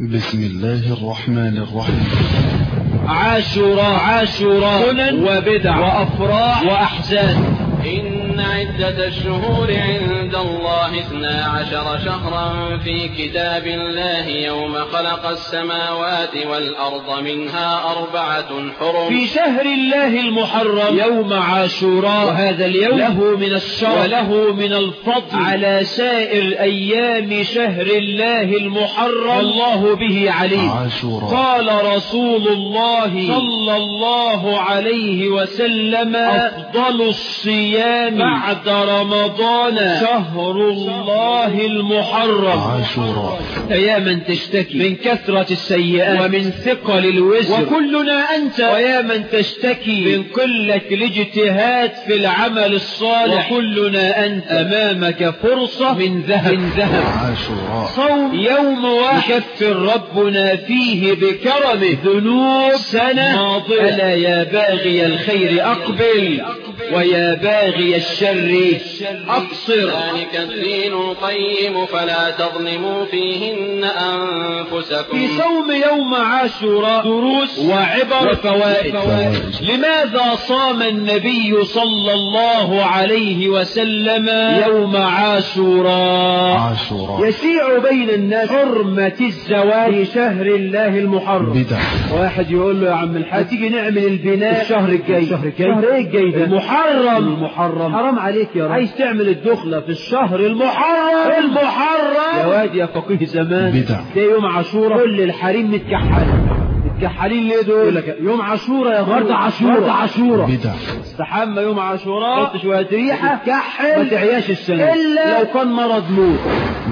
بسم الله الرحمن الرحيم. عاشوراء عاشوراء سنن. وبدع. وأفراح. وأحزان. عدة الشهور عند الله اثنا عشر شهرا في كتاب الله يوم خلق السماوات والأرض منها أربعة حرم. في شهر الله المحرم يوم عاشوراء. وهذا اليوم له من الشرف وله من الفضل. على سائر أيام شهر الله المحرم. الله به عليه عاشوراء. قال رسول الله صلى الله عليه وسلم أفضل الصيام. بعد رمضان شهر الله المحرم. عاشوراء. يا من تشتكي. من كثرة السيئات. ومن ثقل الوزر. وكلنا أنت. ويا من تشتكي. من قلة الاجتهاد في العمل الصالح. وكلنا أنت. أمامك فرصة. من ذهب. من ذهب. عاشوراء. صوم يوم واحد. يكفر ربنا فيه بكرمه ذنوب. سنة. ماضية. ألا يا باغي الخير أقبل. ويا باغي الشر أقصر ذلك الدين القيم فلا تظلموا فيهن أنفسكم. في صوم يوم عاشوراء دروس وعبر وفوائد لماذا صام النبي صلى الله عليه وسلم يوم عاشوراء؟ عاشوراء. يشيع بين الناس حرمة الزواج في شهر الله المحرم. بدع واحد يقول له يا عم الحاج تيجي نعمل البناء الشهر الجاي. الشهر الجاي. شهر إيه الجاي ده. المحرم. المحرم. حرام عليك يا رب. عايز تعمل الدخلة في الشهر المحرم. المحرم. يا واد يا فقيه زمان. بدع. ده يوم عاشوراء كل الحريم متكحلة. متكحلين ليه دول؟ يقول لك يوم عاشوراء يا ورد عاشوراء ورد عاشوراء بدع. استحمى يوم عاشوراء حط شوية ريحة. كحل ما تعياش السنة. إلا لو كان مرض موت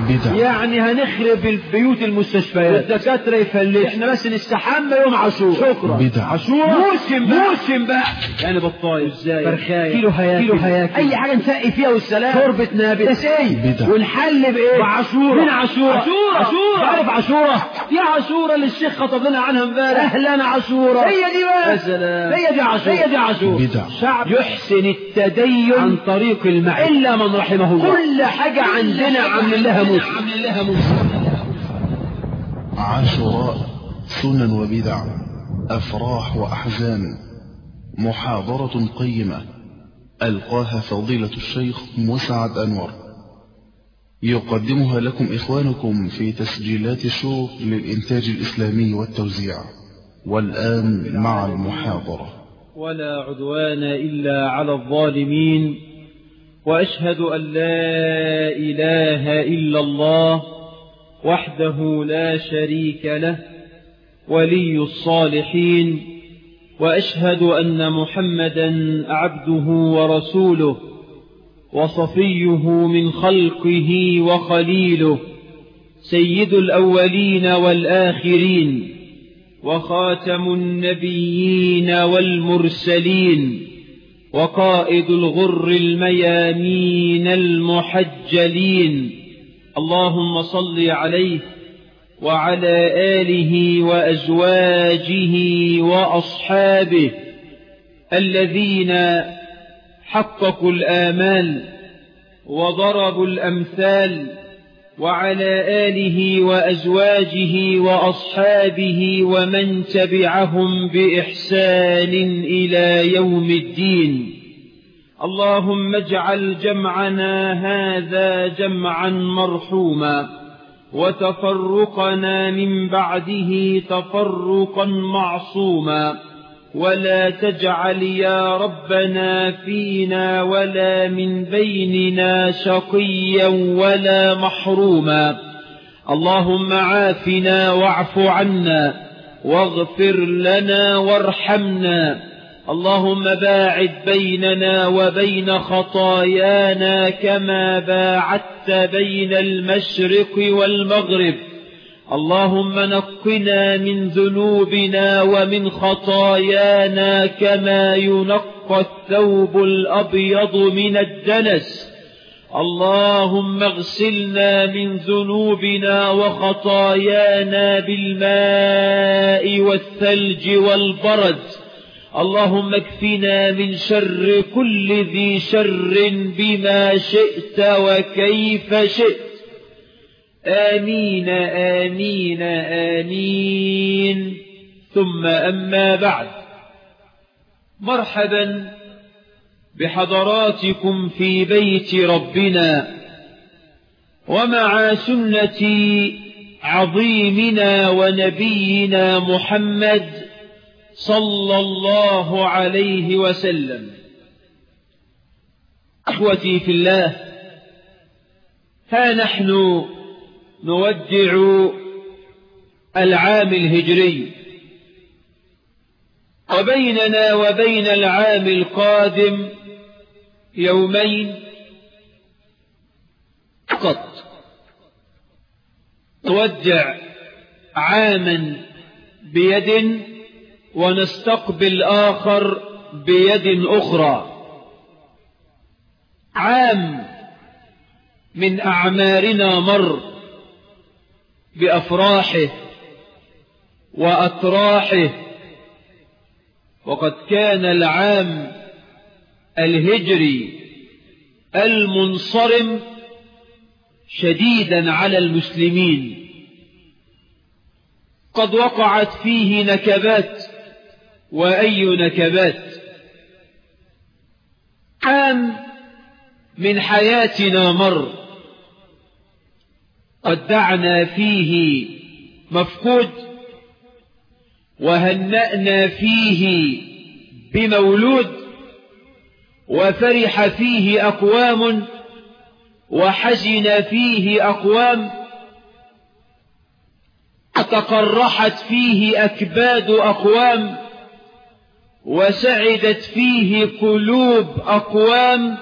بدع. يعني هنخرب البيوت المستشفيات. والدكاترة يفلش إحنا بس نستحمى يوم عاشوراء شكرا. بدع. عاشوراء موسم بقى. موسم بقى. يعني بطايف إزاي فرخاية كيلو هياكل كيلو هياكل أي حاجة نسقي فيها والسلام. شوربة نابت. بدع. ونحل بإيه؟ بعاشوراء مين عاشوراء عاشوراء عاشوراء عارف عاشوراء دي عاشوراء اللي الشيخ خطب لنا عنها امبارح. أهلا عاشوراء هي دي بقى. يا سلام. هي دي عاشوراء هي دي عاشوراء بدع. شعب يحسن التدين عن طريق المعرفة إلا من رحمه الله. كل حاجة عندنا عامل لها مسلم. عاشوراء سنن وبدع أفراح وأحزان. محاضرة قيمة ألقاها فضيلة الشيخ مسعد أنور. يقدمها لكم إخوانكم في تسجيلات الشروق للإنتاج الإسلامي والتوزيع. والآن مع المحاضرة. ولا عدوان إلا على الظالمين وأشهد أن لا إله إلا الله وحده لا شريك له ولي الصالحين. وأشهد أن محمدا عبده ورسوله وصفيه من خلقه وخليله سيد الأولين والآخرين وخاتم النبيين والمرسلين وقائد الغر الميامين المحجلين. اللهم صل عليه وعلى آله وأزواجه وأصحابه الذين حققوا الآمال وضربوا الأمثال وعلى آله وأزواجه وأصحابه ومن تبعهم بإحسان إلى يوم الدين. اللهم اجعل جمعنا هذا جمعا مرحوما. وتفرقنا من بعده تفرقا معصوما. ولا تجعل يا ربنا فينا ولا من بيننا شقيا ولا محروما. اللهم عافنا واعف عنا واغفر لنا وارحمنا. اللهم باعد بيننا وبين خطايانا كما باعدت بين المشرق والمغرب. اللهم نقنا من ذنوبنا ومن خطايانا كما ينقى الثوب الأبيض من الدنس. اللهم اغسلنا من ذنوبنا وخطايانا بالماء والثلج والبرد. اللهم اكفنا من شر كل ذي شر بما شئت وكيف شئت. آمين آمين آمين. ثم أما بعد. مرحبا بحضراتكم في بيت ربنا ومع سنة عظيمنا ونبينا محمد صلى الله عليه وسلم. أخوتي في الله ها نحن نودع العام الهجري. وبيننا وبين العام القادم يومين فقط. نودع عاما بيد ونستقبل آخر بيد أخرى. عام من أعمارنا مر بأفراحه وأتراحه. وقد كان العام الهجري المنصرم شديدا على المسلمين. قد وقعت فيه نكبات وأي نكبات عام من حياتنا مر. قد دعنا فيه مفقود وهنأنا فيه بمولود وفرح فيه أقوام وحزن فيه أقوام وتقرحت فيه أكباد أقوام وسعدت فيه قلوب أقوام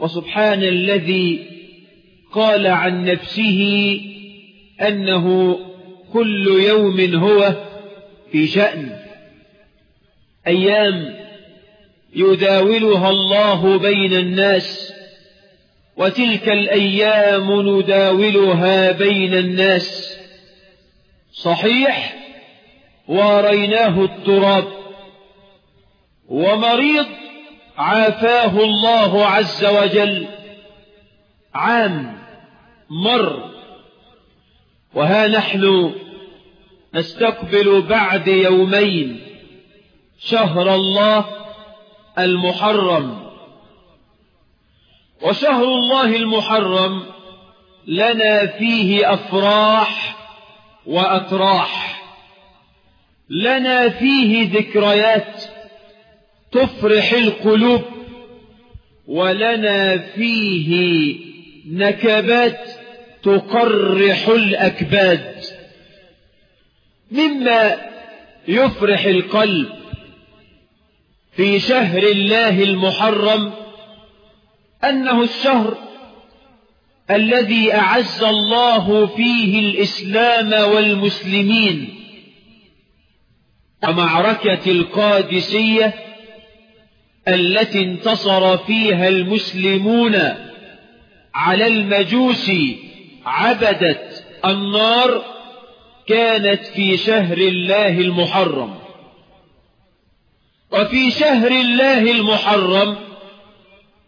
وسبحان الذي قال عن نفسه أنه كل يوم هو في شأن. أيام يداولها الله بين الناس وتلك الأيام نداولها بين الناس. صحيح واريناه التراب. ومريض عافاه الله عز وجل. عام مر. وها نحن نستقبل بعد يومين شهر الله المحرم. وشهر الله المحرم لنا فيه أفراح وأتراح لنا فيه ذكريات تفرح القلوب ولنا فيه نكبات تقرح الأكباد. مما يفرح القلب في شهر الله المحرم أنه الشهر الذي أعز الله فيه الإسلام والمسلمين ومعركة القادسية التي انتصر فيها المسلمون على المجوس عبدة النار كانت في شهر الله المحرم. وفي شهر الله المحرم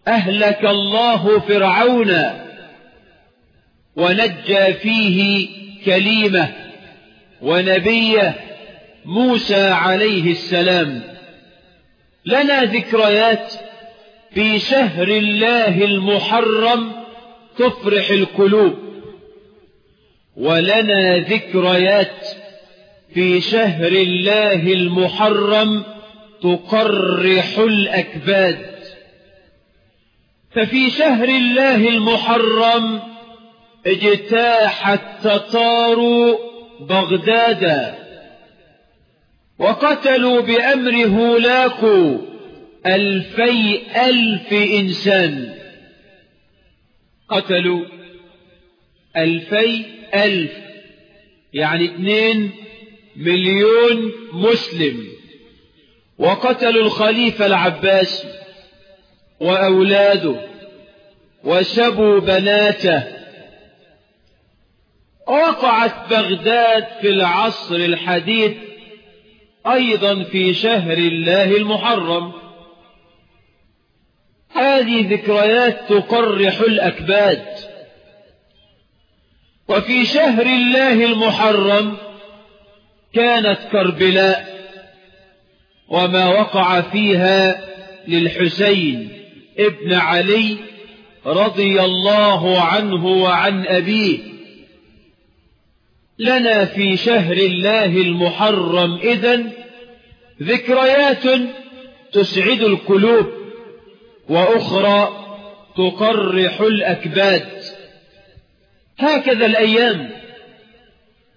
أهلك الله فرعون ونجى فيه كليمة ونبيه موسى عليه السلام. لنا ذكريات في شهر الله المحرم تفرح القلوب. ولنا ذكريات في شهر الله المحرم تقرح الأكباد. ففي شهر الله المحرم اجتاح التتار بغداد وقتلوا بأمر هولاكو ألفي ألف إنسان. قتلوا ألفي ألف يعني اثنين مليون مسلم. وقتلوا الخليفة العباسي وأولاده وسبوا بناته. وقعت بغداد في العصر الحديث أيضا في شهر الله المحرم. هذه ذكريات تقرح الأكباد. وفي شهر الله المحرم كانت كربلاء وما وقع فيها للحسين ابن علي رضي الله عنه وعن أبيه. لنا في شهر الله المحرم إذن ذكريات تسعد القلوب وأخرى تقرح الأكباد. هكذا الأيام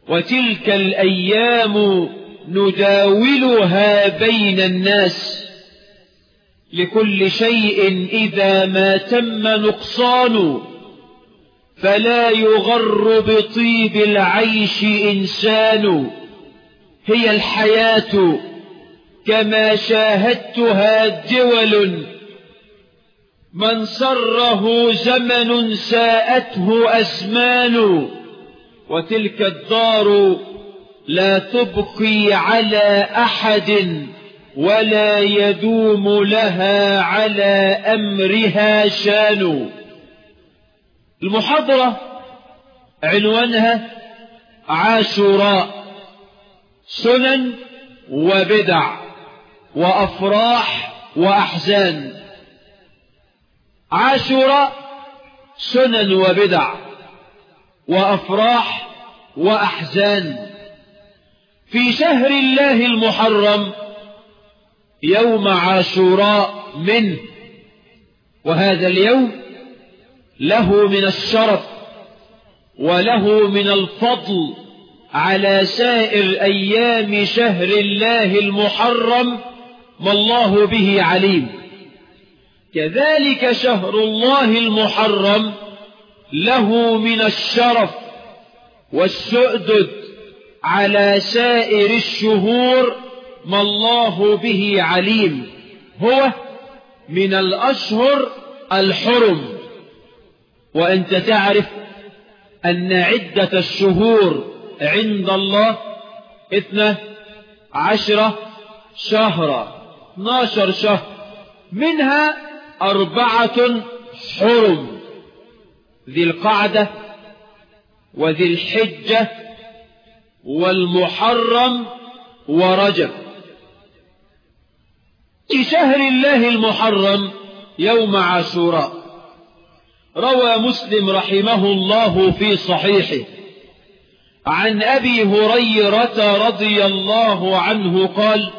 وتلك الأيام نداولها بين الناس لكل شيء إذا ما تم نقصان فلا يغر بطيب العيش إنسان. هي الحياة كما شاهدتها دول. من سره زمن ساءته أزمان. وتلك الدار لا تبقي على أحد ولا يدوم لها على أمرها شان. المحاضرة عنوانها عاشوراء سنن وبدع وأفراح وأحزان. عاشوراء سنن وبدع وأفراح وأحزان. في شهر الله المحرم يوم عاشوراء منه وهذا اليوم له من الشرف وله من الفضل على سائر أيام شهر الله المحرم ما الله به عليم. كذلك شهر الله المحرم له من الشرف والسؤدد على سائر الشهور ما الله به عليم. هو من الأشهر الحرم. وأنت تعرف أن عدة الشهور عند الله اثنى عشرة شهرا. اثناشر شهر. منها أربعة حرم. ذي القعدة وذي الحجة والمحرم ورجب. في شهر الله المحرم يوم عاشوراء. روى مسلم رحمه الله في صحيحه. عن أبي هريرة رضي الله عنه قال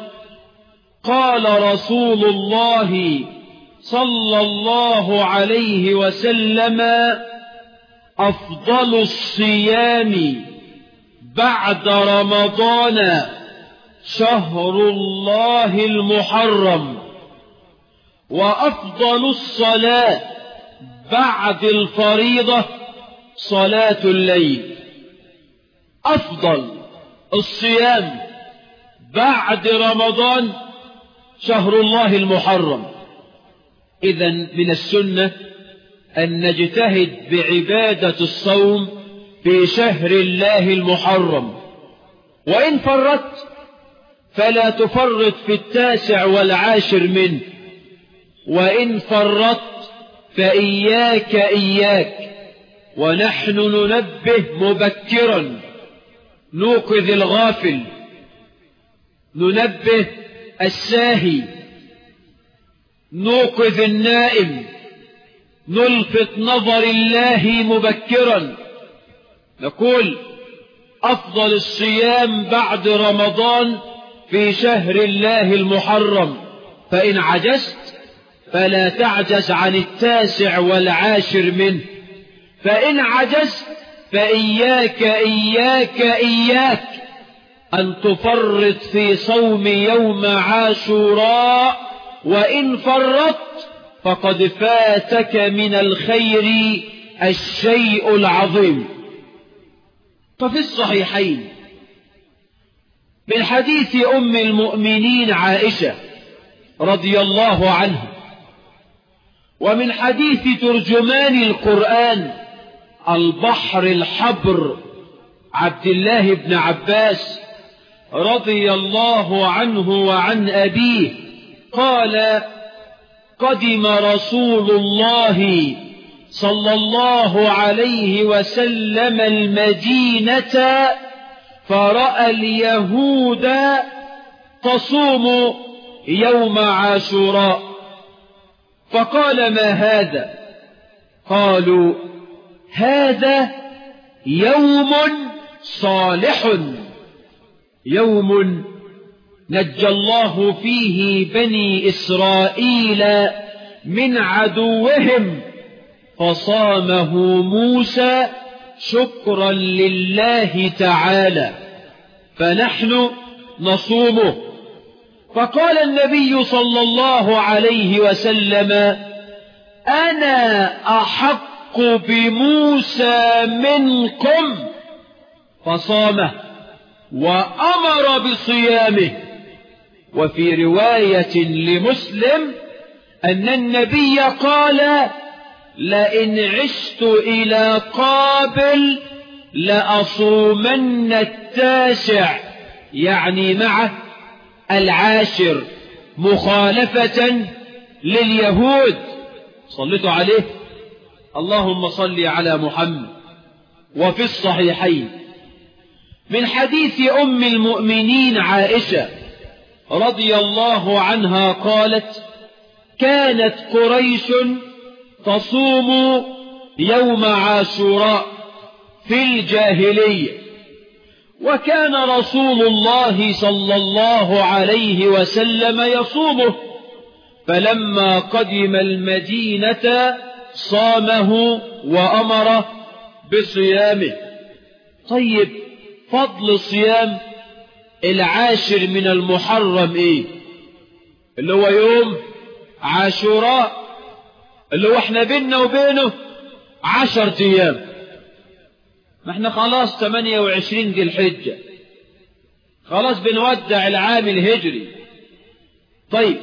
قال رسول الله صلى الله عليه وسلم أفضل الصيام بعد رمضان شهر الله المحرم وأفضل الصلاة بعد الفريضة صلاة الليل. أفضل الصيام بعد رمضان شهر الله المحرم. إذا من السنة أن نجتهد بعبادة الصوم في شهر الله المحرم. وإن فرطت فلا تفرط في التاسع والعاشر منه. وإن فرطت فإياك إياك ونحن ننبه مبكرا. نوقظ الغافل. ننبه الساهي. نوقظ النائم. نلفت نظر الله مبكرا. نقول أفضل الصيام بعد رمضان في شهر الله المحرم. فإن عجزت فلا تعجز عن التاسع والعاشر منه. فإن عجزت فإياك إياك إياك أن تفرط في صوم يوم عاشوراء وإن فرطت فقد فاتك من الخير الشيء العظيم. ففي الصحيحين من حديث أم المؤمنين عائشة رضي الله عنها ومن حديث ترجمان القرآن البحر الحبر عبد الله بن عباس رضي الله عنه وعن أبيه قال قدم رسول الله صلى الله عليه وسلم المدينة فرأى اليهود تصوم يوم عاشوراء. فقال ما هذا؟ قالوا هذا يوم صالح. يوم نجى الله فيه بني إسرائيل من عدوهم. فصامه موسى شكرا لله تعالى. فنحن نصومه. فقال النبي صلى الله عليه وسلم أنا أحق بموسى منكم؟ فصامه وأمر بصيامه. وفي رواية لمسلم أن النبي قال لئن عشت إلى قابل لأصومن التاسع يعني مع العاشر مخالفة لليهود. صلتوا عليه. اللهم صل على محمد وفي الصحيحين. من حديث أم المؤمنين عائشة رضي الله عنها قالت كانت قريش تصوم يوم عاشوراء في الجاهلية. وكان رسول الله صلى الله عليه وسلم يصومه فلما قدم المدينة صامه وأمر بصيامه. طيب فضل صيام العاشر من المحرم إيه؟ اللي هو يوم عاشوراء اللي هو إحنا بيننا وبينه عشر أيام. ما إحنا خلاص 28 ذي الحجة. خلاص بنودع العام الهجري. طيب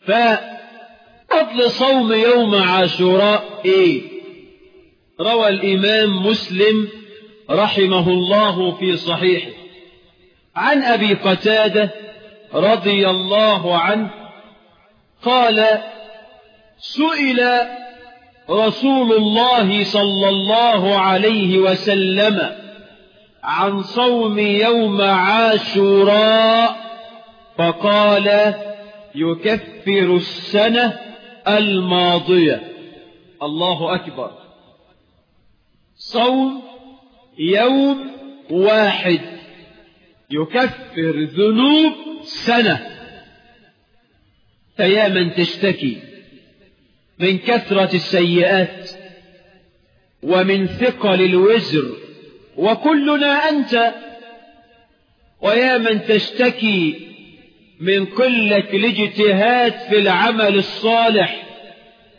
ففضل صوم يوم عاشوراء إيه؟ روى الإمام مسلم رحمه الله في صحيحه. عن أبي قتادة رضي الله عنه قال سئل رسول الله صلى الله عليه وسلم عن صوم يوم عاشوراء فقال يكفر السنة الماضية. الله أكبر. صوم يوم واحد يكفر ذنوب سنة. فيا من تشتكي. من كثرة السيئات ومن ثقل الوزر وكلنا أنت. ويا من تشتكي من قلة الاجتهاد في العمل الصالح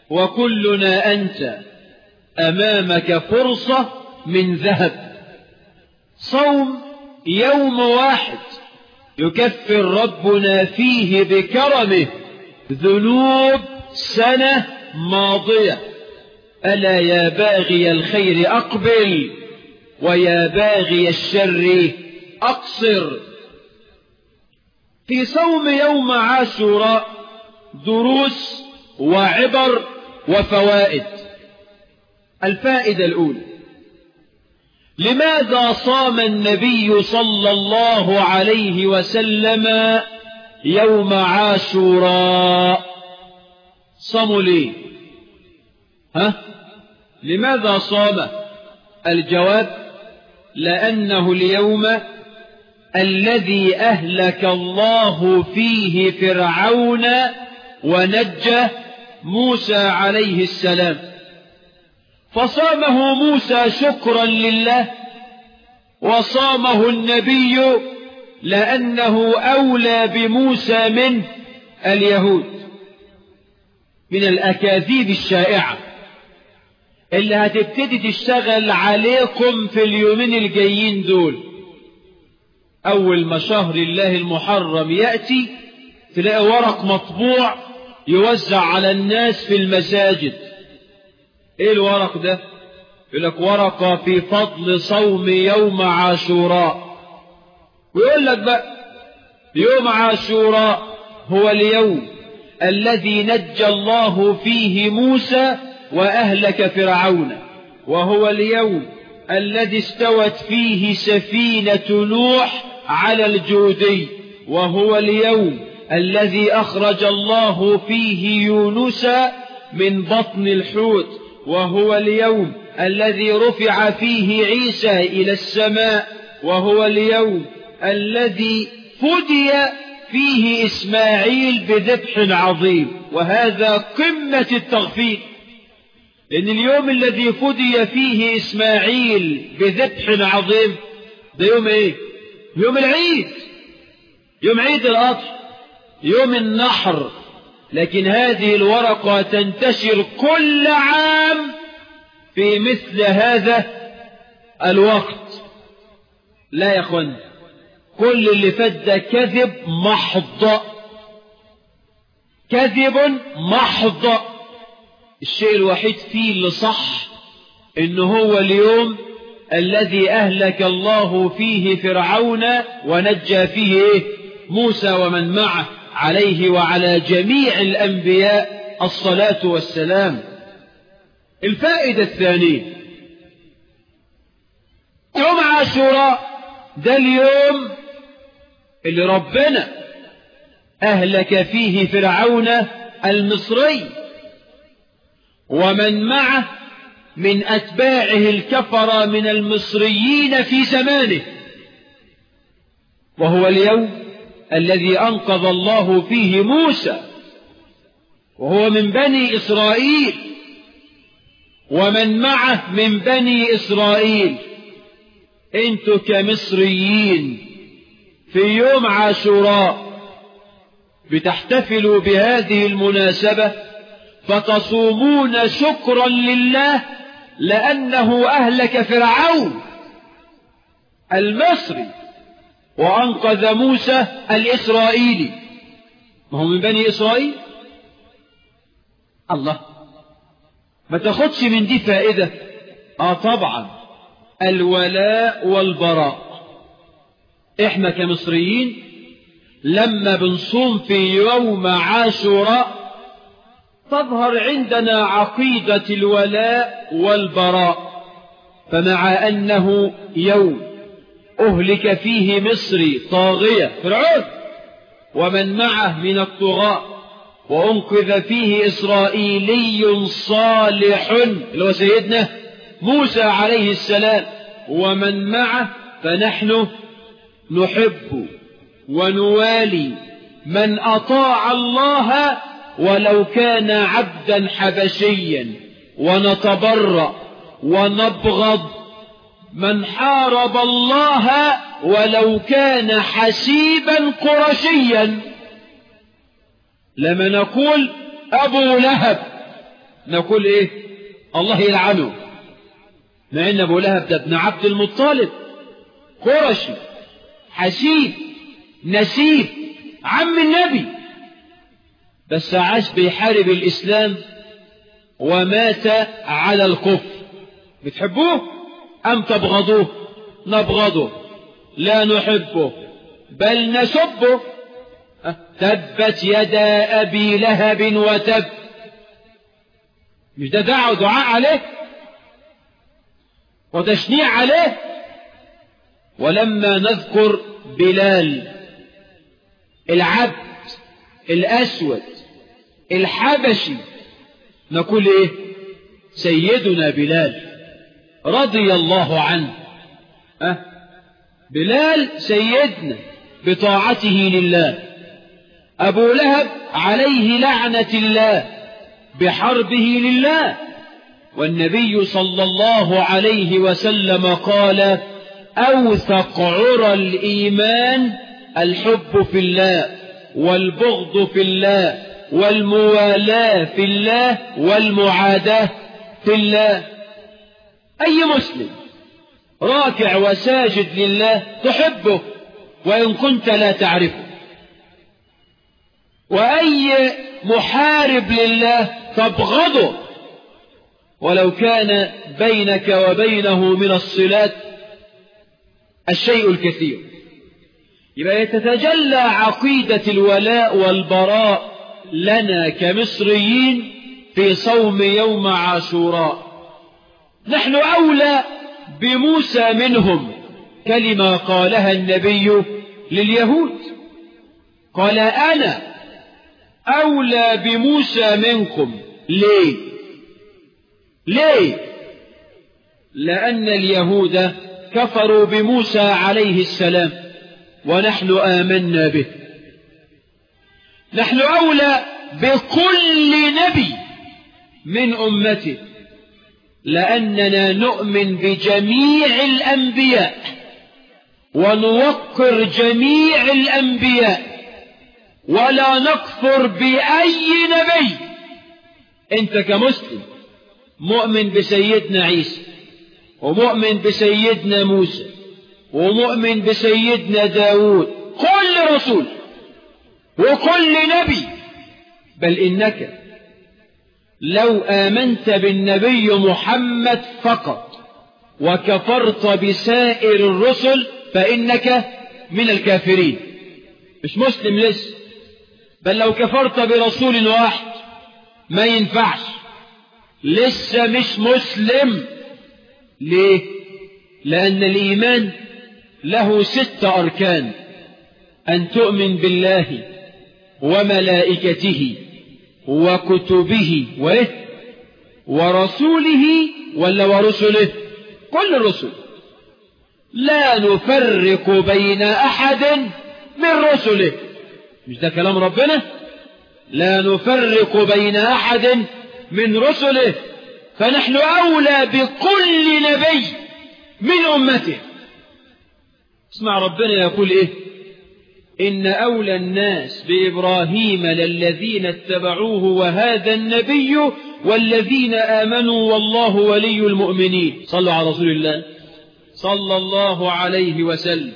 وكلنا أنت أمامك فرصة من ذهب. صوم يوم واحد يكفر ربنا فيه بكرمه ذنوب سنة ماضية. ألا يا باغي الخير أقبل ويا باغي الشر أقصر. في صوم يوم عاشوراء دروس وعبر وفوائد. الفائدة الأولى لماذا صام النبي صلى الله عليه وسلم يوم عاشوراء؟ صاموا ليه ها؟ لماذا صام؟ الجواب لأنه اليوم الذي أهلك الله فيه فرعون ونجى موسى عليه السلام. فصامه موسى شكرا لله وصامه النبي لأنه أولى بموسى من اليهود. من الأكاذيب الشائعة. اللي هتبتدي تشتغل عليكم في اليومين الجايين دول. أول ما شهر الله المحرم يأتي تلاقي ورق مطبوع يوزع على الناس في المساجد. إيه الورق ده؟ يقول لك ورقة في فضل صوم يوم عاشوراء. ويقول لك بقى يوم عاشوراء هو اليوم. الذي نجى الله فيه موسى وأهلك فرعون وهو اليوم الذي استوت فيه سفينة نوح على الجودي وهو اليوم الذي أخرج الله فيه يونس من بطن الحوت وهو اليوم الذي رفع فيه عيسى إلى السماء وهو اليوم الذي فدي فيه إسماعيل بذبح عظيم وهذا قمة التغفير. لأن اليوم الذي فدي فيه إسماعيل بذبح عظيم ده يوم إيه؟ يوم العيد. يوم عيد الأضحى يوم النحر. لكن هذه الورقة تنتشر كل عام في مثل هذا الوقت. لا يا أخوان كل اللي فات ده كذب محض كذب محض الشيء الوحيد فيه اللي صح ان هو اليوم الذي أهلك الله فيه فرعون ونجى فيه إيه؟ موسى ومن معه عليه وعلى جميع الأنبياء الصلاة والسلام الفائدة الثانية يوم عاشوراء ده اليوم اللي ربنا أهلك فيه فرعون المصري. ومن معه من أتباعه الكفر من المصريين في زمانه. وهو اليوم الذي أنقذ الله فيه موسى. وهو من بني إسرائيل. ومن معه من بني إسرائيل. أنتوا كمصريين. في يوم عاشوراء بتحتفلوا بهذه المناسبة فتصومون شكرا لله لأنه أهلك فرعون المصري وأنقذ موسى الإسرائيلي. ما هو من بني إسرائيل؟ الله. ما تاخدش من دي فائدة. آه طبعا. الولاء والبراء. إحنا كمصريين لما بنصوم في يوم عاشوراء تظهر عندنا عقيدة الولاء والبراء فمع أنه يوم أهلك فيه مصري طاغية فرعون ومن معه من الطغاة وأنقذ فيه إسرائيلي صالح اللي هو سيدنا موسى عليه السلام ومن معه فنحن نحب ونوالي من أطاع الله ولو كان عبدا حبشيا ونتبرأ ونبغض من حارب الله ولو كان حسيبا قرشيا. لما نقول أبو لهب نقول إيه؟ الله يلعنه. مع إن أبو لهب ده ابن عبد المطلب قرشي. حسيب نسيب عم النبي. بس عاش بيحارب الإسلام ومات على الكفر. بتحبوه؟ أم تبغضوه؟ نبغضه. لا نحبه بل نسبه. تبت يدا أبي لهب وتب. مش ده دعوة دعاء عليه؟ وتشنيع عليه؟ ولما نذكر بلال العبد الأسود الحبشي نقول إيه؟ سيدنا بلال رضي الله عنه. أه؟ بلال سيدنا بطاعته لله. أبو لهب عليه لعنة الله بحربه لله. والنبي صلى الله عليه وسلم قال أوثق عرى الإيمان الحب في الله والبغض في الله والموالاة في الله والمعاداة في الله. أي مسلم راكع وساجد لله تحبه وإن كنت لا تعرفه. وأي محارب لله تبغضه. ولو كان بينك وبينه من الصلات الشيء الكثير. يبقى يتتجلى عقيدة الولاء والبراء لنا كمصريين في صوم يوم عاشوراء. نحن أولى بموسى منهم. كلمة قالها النبي لليهود. قال أنا أولى بموسى منكم. ليه؟ ليه؟ لأن اليهود كفروا بموسى عليه السلام ونحن آمنا به. نحن أولى بكل نبي من أمته لأننا نؤمن بجميع الأنبياء ونوقر جميع الأنبياء ولا نكفر بأي نبي. أنت كمسلم مؤمن بسيدنا عيسى ومؤمن بسيدنا موسى ومؤمن بسيدنا داود كل رسول وكل نبي. بل إنك لو آمنت بالنبي محمد فقط وكفرت بسائر الرسل فإنك من الكافرين. مش مسلم لسه بل لو كفرت برسول واحد ما ينفعش. لسه مش مسلم. ليه؟ لأن الإيمان له ست أركان. أن تؤمن بالله وملائكته وكتبه وإيه؟ ورسوله ولا ورسله؟ كل الرسل. لا نفرق بين أحد من رسله. مش ده كلام ربنا؟ لا نفرق بين أحد من رسله. فنحن أولى بكل نبي من أمته. اسمع ربنا يقول إيه؟ إن أولى الناس بإبراهيم للذين اتبعوه وهذا النبي والذين آمنوا والله ولي المؤمنين. صلوا على رسول الله. صلى الله عليه وسلم.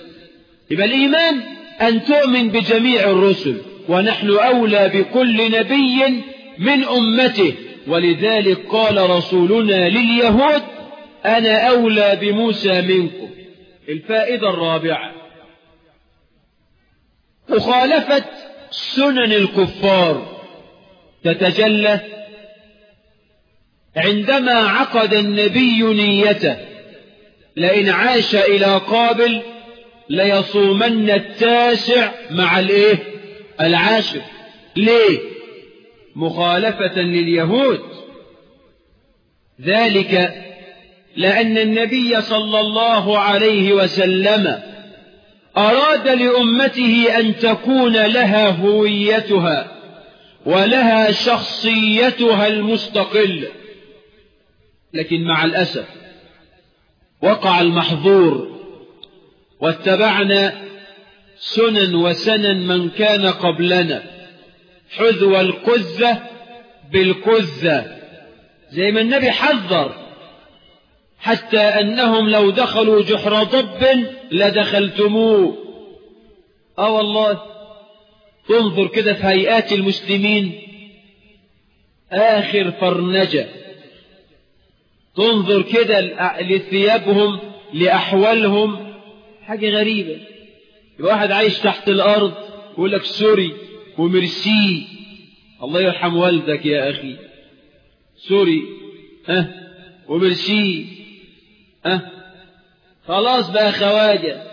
يبقى الإيمان أن تؤمن بجميع الرسل ونحن أولى بكل نبي من أمته. ولذلك قال رسولنا لليهود أنا أولى بموسى منكم. الفائدة الرابعة مخالفة سنن الكفار. تتجلى عندما عقد النبي نيته لئن عاش إلى قابل ليصومن التاسع مع الإيه؟ العاشر. ليه؟ مخالفة لليهود. ذلك لأن النبي صلى الله عليه وسلم أراد لأمته أن تكون لها هويتها ولها شخصيتها المستقلة لكن مع الأسف وقع المحظور واتبعنا سنن وسنن من كان قبلنا. حذو القزة بالقزة زي ما النبي حذر حتى أنهم لو دخلوا جحر ضب لدخلتموه. آه والله تنظر كده في هيئات المسلمين. آخر فرنجة. تنظر كده لثيابهم لأحوالهم. حاجة غريبة. يبقى واحد عايش تحت الأرض يقول لك sorry. وميرسي الله يرحم والدك يا أخي. sorry. أه. وميرسي أه. خلاص بقى خواجة.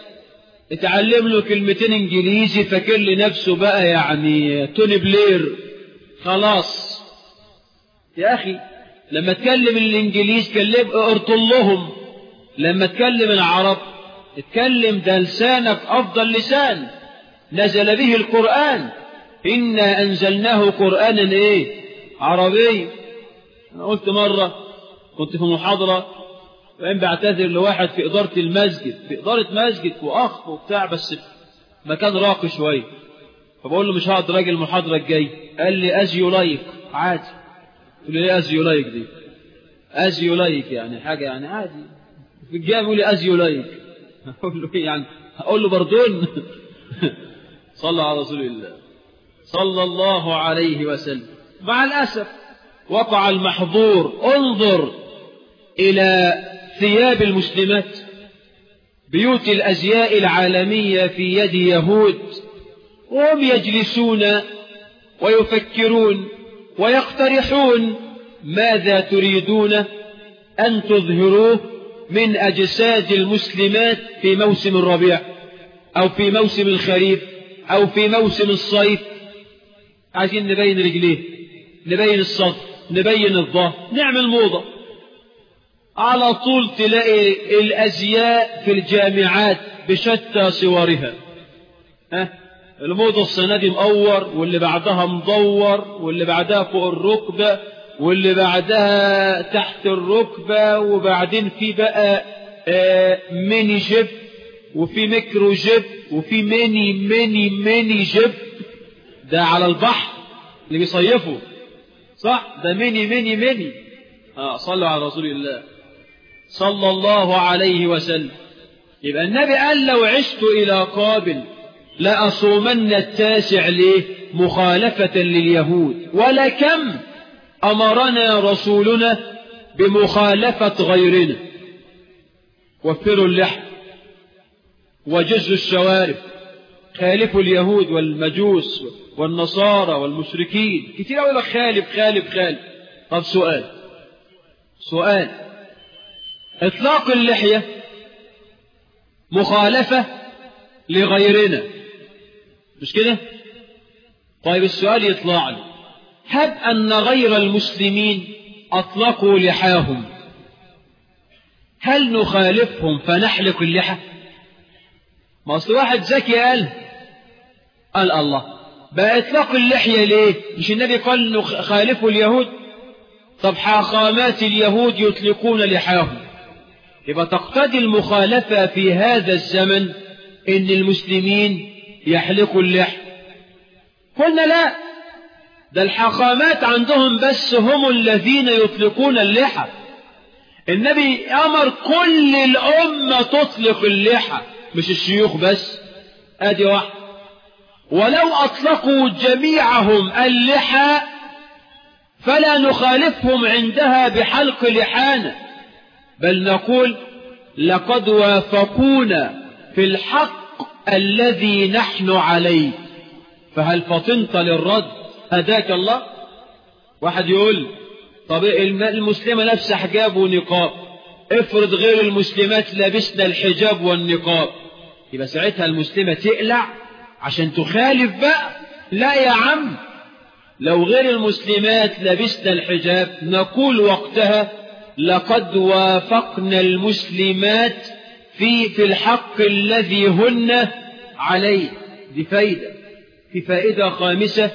اتعلم له كلمتين إنجليزي فاكر لنفسه بقى يعني توني بلير. خلاص. يا أخي لما تكلم الإنجليز كلم ارطلهم لما تكلم العرب اتكلم ده لسانك أفضل لسان. نزل به القرآن. إنا أنزلناه قرآنا إيه؟ عربي. أنا قلت مرة كنت في محاضرة وإن بعتذر لواحد في إدارة المسجد في إدارة مسجد وأخ وبتاع بس مكان راقي شوية. فبقول له مش هقدر أجي المحاضرة الجاي قال لي as you like عادي. قلت له إيه as you like دي؟ as you like يعني حاجة يعني عادي. في الجامع يقول لي as you like أقول له إيه يعني؟ أقول له pardon صلى على رسول الله. صلى الله عليه وسلم. مع الأسف وقع المحظور انظر إلى ثياب المسلمات بيوت الأزياء العالمية في يد يهود وهم يجلسون ويفكرون ويقترحون ماذا تريدون أن تظهروه من أجساد المسلمات في موسم الربيع أو في موسم الخريف أو في موسم الصيف. عايزين نبين رجليه نبين الصدر نبين الظهر نعمل موضة. على طول تلاقي الأزياء في الجامعات بشتى صورها. ها؟ الموضة السنة دي مقور واللي بعدها مدور واللي بعدها فوق الركبة واللي بعدها تحت الركبة وبعدين في بقى آه mini jupe وفي micro jupe وفي mini mini mini jupe. ده على البحر اللي بيصيفوا صح؟ ده mini mini mini آه صلوا على رسول الله. صلى الله عليه وسلم. يبقى النبي قال لو عشت إلى قابل لأصومن التاسع ليه؟ مخالفة لليهود. ولكم أمرنا رسولنا بمخالفة غيرنا. وفروا اللحى وجزوا الشوارب. خالفوا اليهود والمجوس والنصارى والمشركين. كتير أقول لك خالف خالف خالف. طب سؤال. سؤال. إطلاق اللحية مخالفة لغيرنا. مش كده؟ طيب السؤال يطلع لي. هب أن غير المسلمين أطلقوا لحاهم. هل نخالفهم فنحلق اللحى؟ ما أصل واحد ذكي قال قال الله. بقى إطلاق اللحية ليه؟ مش النبي قال خالفوا اليهود؟ طب حاخامات اليهود يطلقون لحاهم. يبقى تقتضي المخالفة في هذا الزمن إن المسلمين يحلقوا اللحى قلنا لا. ده الحاخامات عندهم بس هم الذين يطلقون اللحى. النبي أمر كل الأمة تطلق اللحى. مش الشيوخ بس. أدي واحد. ولو أطلقوا جميعهم اللحى فلا نخالفهم عندها بحلق لحانا بل نقول لقد وافقونا في الحق الذي نحن عليه. فهل فطنت للرد؟ هداك الله؟ واحد يقول طب المسلمة لابسة حجاب ونقاب. افرض غير المسلمات لابسنا الحجاب والنقاب. يبقى ساعتها المسلمة تقلع عشان تخالف بقى. لا يا عم لو غير المسلمات لبسنا الحجاب نقول وقتها لقد وافقنا المسلمات في في الحق الذي هن عليه. دي فايدة في فائدة خامسة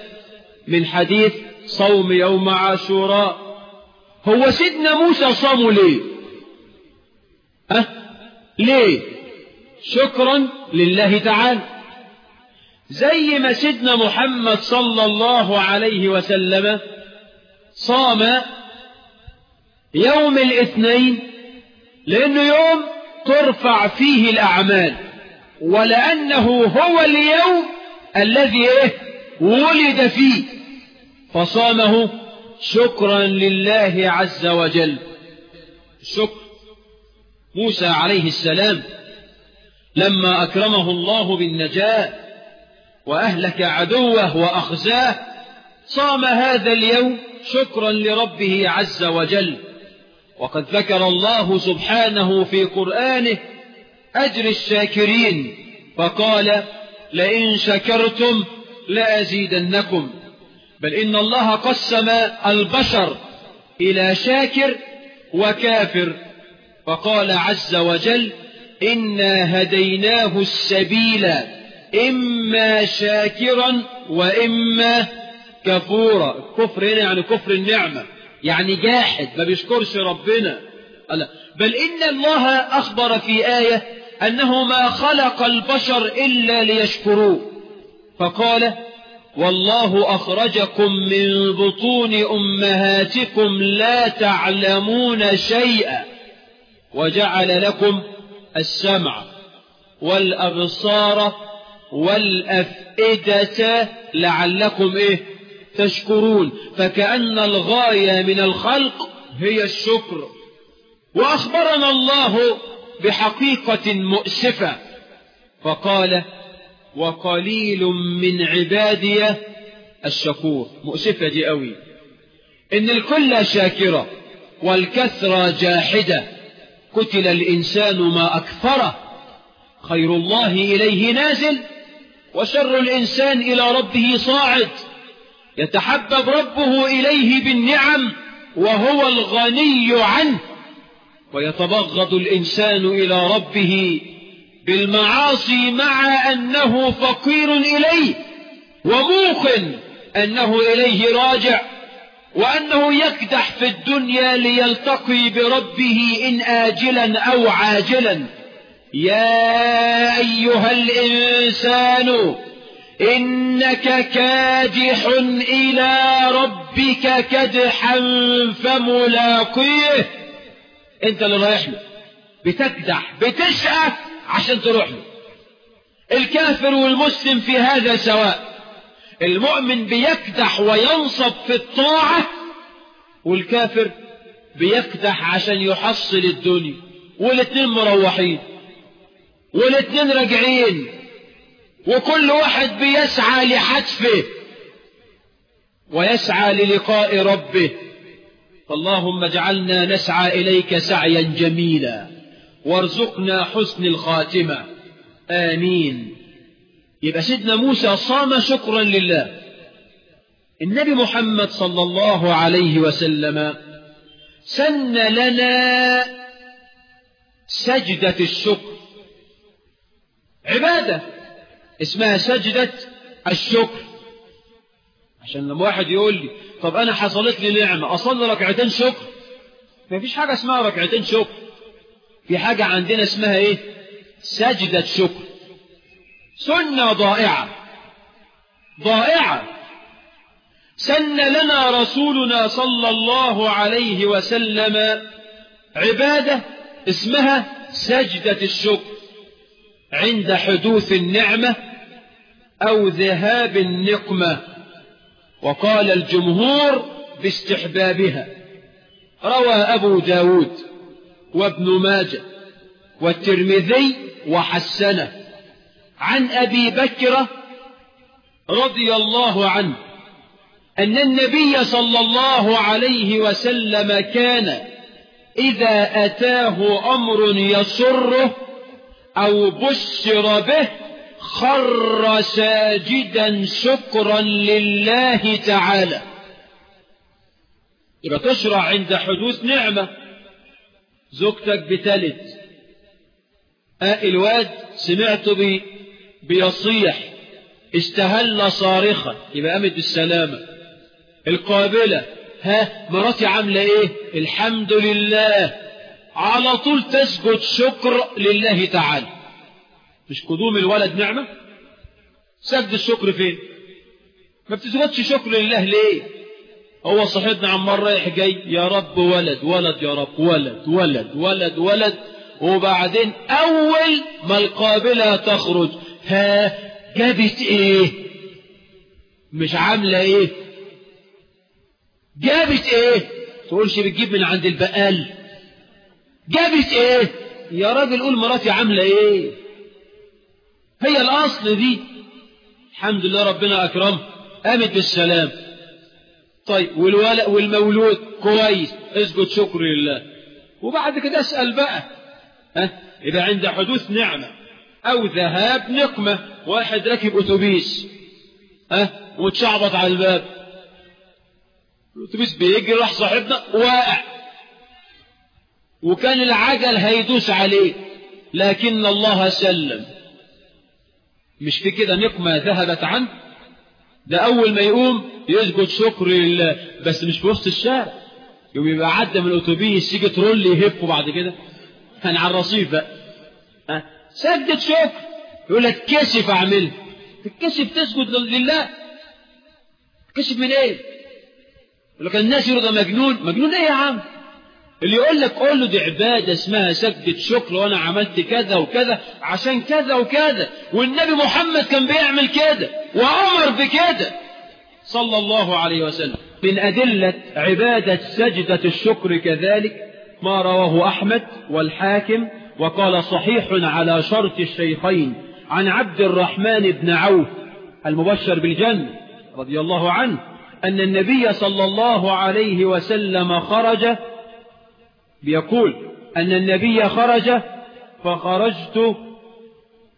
من حديث صوم يوم عاشوراء. هو سيدنا موسى صاموا ليه؟ أه؟ ليه؟ شكرا لله تعالى. زي ما سيدنا محمد صلى الله عليه وسلم صام يوم الاثنين لأنه يوم ترفع فيه الأعمال ولأنه هو اليوم الذي إيه؟ ولد فيه. فصامه شكرا لله عز وجل. الشكر موسى عليه السلام لما أكرمه الله بالنجاة وأهلك عدوه وأخزاه. صام هذا اليوم شكرا لربه عز وجل. وقد ذكر الله سبحانه في قرآنه أجر الشاكرين. فقال لئن شكرتم لأزيدنكم. بل إن الله قسم البشر إلى شاكر وكافر. فقال عز وجل إنا هديناه السبيل. إما شاكرا وإما كفورا. كفر هنا يعني كفر النعمة. يعني جاحد ما بيشكرش ربنا. بل إن الله أخبر في آية أنه ما خلق البشر إلا ليشكروه فقال والله أخرجكم من بطون أمهاتكم لا تعلمون شيئا وجعل لكم السمع والأبصار والأفئدة لعلكم إيه؟ تشكرون. فكأن الغاية من الخلق هي الشكر. وأخبرنا الله بحقيقة مؤسفة. فقال وقليل من عبادي الشكور. مؤسفة دي قوي إن الكل شاكرة والكثرة جاحدة. قتل الإنسان ما أكثره. خير الله إليه نازل. وشر الإنسان إلى ربه صاعد. يتحبب ربه إليه بالنعم وهو الغني عنه. ويتبغض الإنسان إلى ربه بالمعاصي مع أنه فقير إليه وموقن أنه إليه راجع وأنه يكدح في الدنيا ليلتقي بربه إن آجلا أو عاجلا. يا أيها الإنسان إنك كادح إلى ربك كدحا فملاقيه. أنت اللي رايح له. بتكدح بتشقى عشان تروح له. الكافر والمسلم في هذا سواء. المؤمن بيكدح وينصب في الطاعة والكافر بيكدح عشان يحصل الدنيا والاتنين مروحين. والاتنين راجعين. وكل واحد بيسعى لحتفه ويسعى للقاء ربه. فاللهم اجعلنا نسعى إليك سعيا جميلا. وارزقنا حسن الخاتمة. آمين. يبقى سيدنا موسى صام شكرا لله. النبي محمد صلى الله عليه وسلم سن لنا سجدة الشكر. عبادة اسمها سجدة الشكر. عشان لما واحد يقول لي طب أنا حصلت لي نعمة أصلي ركعتين شكر؟ ما فيش حاجة اسمها ركعتين شكر. في حاجة عندنا اسمها إيه؟ سجدة شكر. سنة ضائعة. ضائعة. سن لنا رسولنا صلى الله عليه وسلم عبادة اسمها سجدة الشكر. عند حدوث النعمة أو ذهاب النقمة. وقال الجمهور باستحبابها. روى أبو داود وابن ماجه والترمذي وحسنه عن أبي بكر رضي الله عنه أن النبي صلى الله عليه وسلم كان إذا أتاه أمر يسره أو بشر به خر ساجدا شكرا لله تعالى. يبقى تشرع عند حدوث نعمة زوجتك بتلد آه الواد سمعت بي بيصيح استهل صارخة. يبقى قامت بالسلامة. القابلة ها مراتي عاملة إيه؟ الحمد لله. على طول تسجد شكر لله تعالى. مش قدوم الولد نعمة؟ سجد الشكر فين؟ ما بتسجدش شكر لله ليه؟ هو صاحبنا عمال رايح جاي يا رب ولد ولد يا رب ولد ولد ولد ولد. وبعدين أول ما القابلة تخرج ها جابت إيه؟ مش عاملة إيه؟ جابت إيه؟ تقولش بتجيب من عند البقال. جابت إيه؟ يا راجل قول مراتي عاملة إيه؟ هي الأصل دي. الحمد لله ربنا أكرم. قامت بالسلام. طيب والولد والمولود كويس. اسجد شكر لله. وبعد كده أسأل بقى. ها؟ يبقى عند حدوث نعمة أو ذهاب نقمة. واحد راكب أتوبيس. ها؟ وتشعبط على الباب. الأتوبيس بيجري راح صاحبنا واقع. وكان العجل هيدوس عليه لكن الله سلم. مش في كده نقمة ذهبت عنه؟ ده أول ما يقوم يسجد شكر لله بس مش في وسط الشارع يوم يبقى عدى من الأتوبيس يجي ترول يهفه بعد كده. كان على الرصيف بقى. ها سجد شكر. يقول لك كشف أعمل تتكشف تسجد لله. تكشف من إيه؟ يقول لك الناس يقولوا ده مجنون. مجنون إيه يا عم؟ اللي يقول لك قول له دي عبادة اسمها سجدة شكر وأنا عملت كذا وكذا عشان كذا وكذا. والنبي محمد كان بيعمل كده وأمر بكده. صلى الله عليه وسلم. من أدلة عبادة سجدة الشكر كذلك ما رواه أحمد والحاكم وقال صحيح على شرط الشيخين. عن عبد الرحمن بن عوف المبشر بالجنة رضي الله عنه أن النبي صلى الله عليه وسلم خرج بيقول أن النبي خرج فخرجت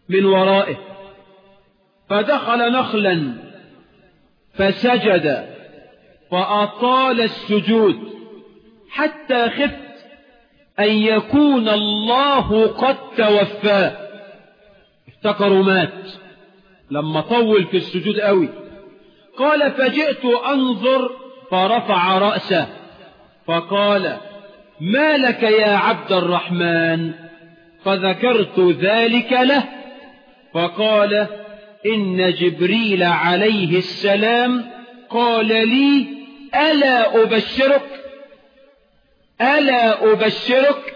من ورائه. فدخل نخلا فسجد فأطال السجود حتى خفت أن يكون الله قد توفاه افتكروا مات لما طول في السجود قوي. قال فجئت أنظر فرفع رأسه فقال ما لك يا عبد الرحمن؟ فذكرت ذلك له. فقال إن جبريل عليه السلام قال لي ألا أبشرك؟ ألا أبشرك؟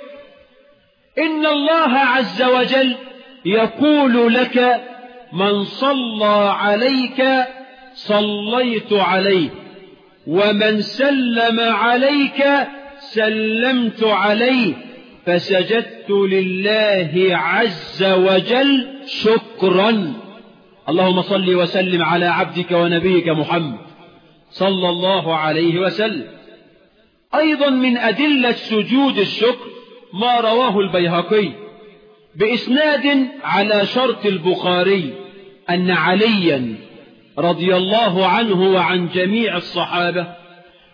إن الله عز وجل يقول لك من صلى عليك صليت عليه ومن سلم عليك سلمت عليه فسجدت لله عز وجل شكرا. اللهم صل وسلم على عبدك ونبيك محمد صلى الله عليه وسلم. أيضا من أدلة سجود الشكر ما رواه البيهقي بإسناد على شرط البخاري أن عليا رضي الله عنه وعن جميع الصحابة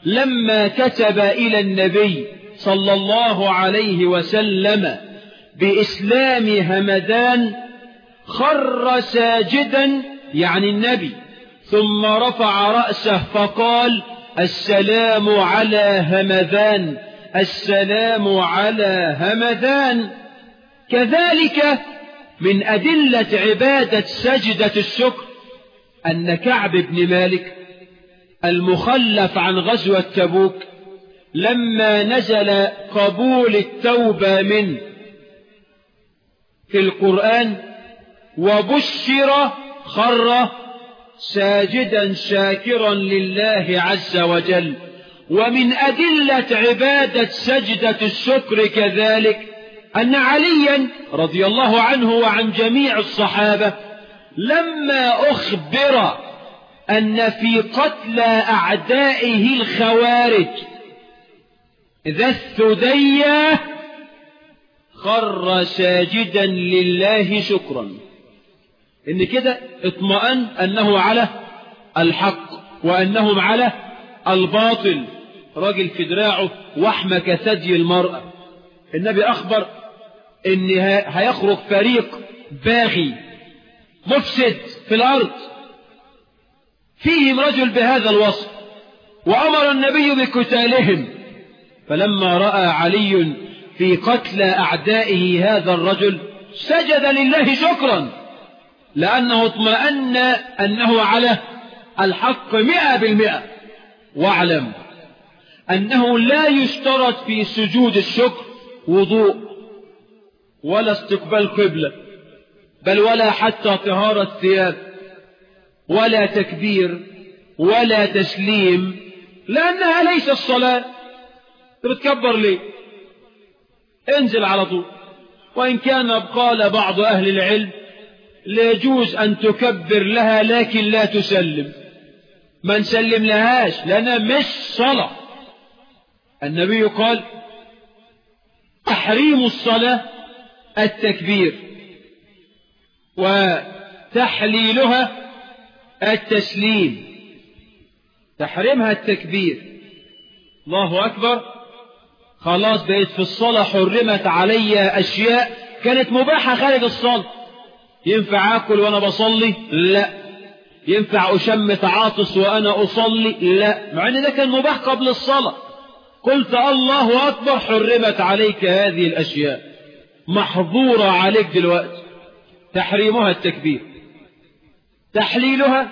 لما كتب إلى النبي صلى الله عليه وسلم بإسلام همدان خر ساجدا يعني النبي ثم رفع رأسه فقال السلام على همذان السلام على همذان كذلك من أدلة عبادة سجدة الشكر أن كعب بن مالك المخلف عن غزوة تبوك لما نزل قبول التوبة منه في القرآن وبشر خر ساجدا شاكرا لله عز وجل. ومن أدلة عبادة سجدة الشكر كذلك أن عليا رضي الله عنه وعن جميع الصحابة لما أخبر أن في قتل أعدائه الخوارج. ذا الثدية خر ساجدا لله شكرا. إن كده اطمأن أنه على الحق وأنهم على الباطل. راجل في دراعه وحمة كثدي المرأة. النبي أخبر إن هيخرج فريق باغي مفسد في الأرض. فيهم رجل بهذا الوصف وأمر النبي بقتالهم. فلما رأى علي في قتل أعدائه هذا الرجل سجد لله شكرا لأنه اطمأن أنه على الحق مئة بالمئة. واعلم أنه لا يشترط في سجود الشكر وضوء ولا استقبال قبلة بل ولا حتى طهارة ثياب. ولا تكبير ولا تسليم لأنها ليس الصلاة. بتكبر ليه انزل على طول. وإن كان قال بعض أهل العلم لا يجوز أن تكبر لها لكن لا تسلم. ما نسلم لهاش؟ لأنها مش صلاة. النبي قال تحريم الصلاة التكبير وتحليلها التسليم. تحريمها التكبير. الله أكبر. خلاص بقيت في الصلاة حرمت علي أشياء كانت مباحة خارج الصلاة. ينفع أكل وأنا بصلي؟ لا. ينفع أشمت عاطس وأنا أصلي؟ لا. مع أن ده كان مباح قبل الصلاة. قلت الله أكبر حرمت عليك هذه الأشياء. محظورة عليك دلوقتي. تحريمها التكبير. تحليلها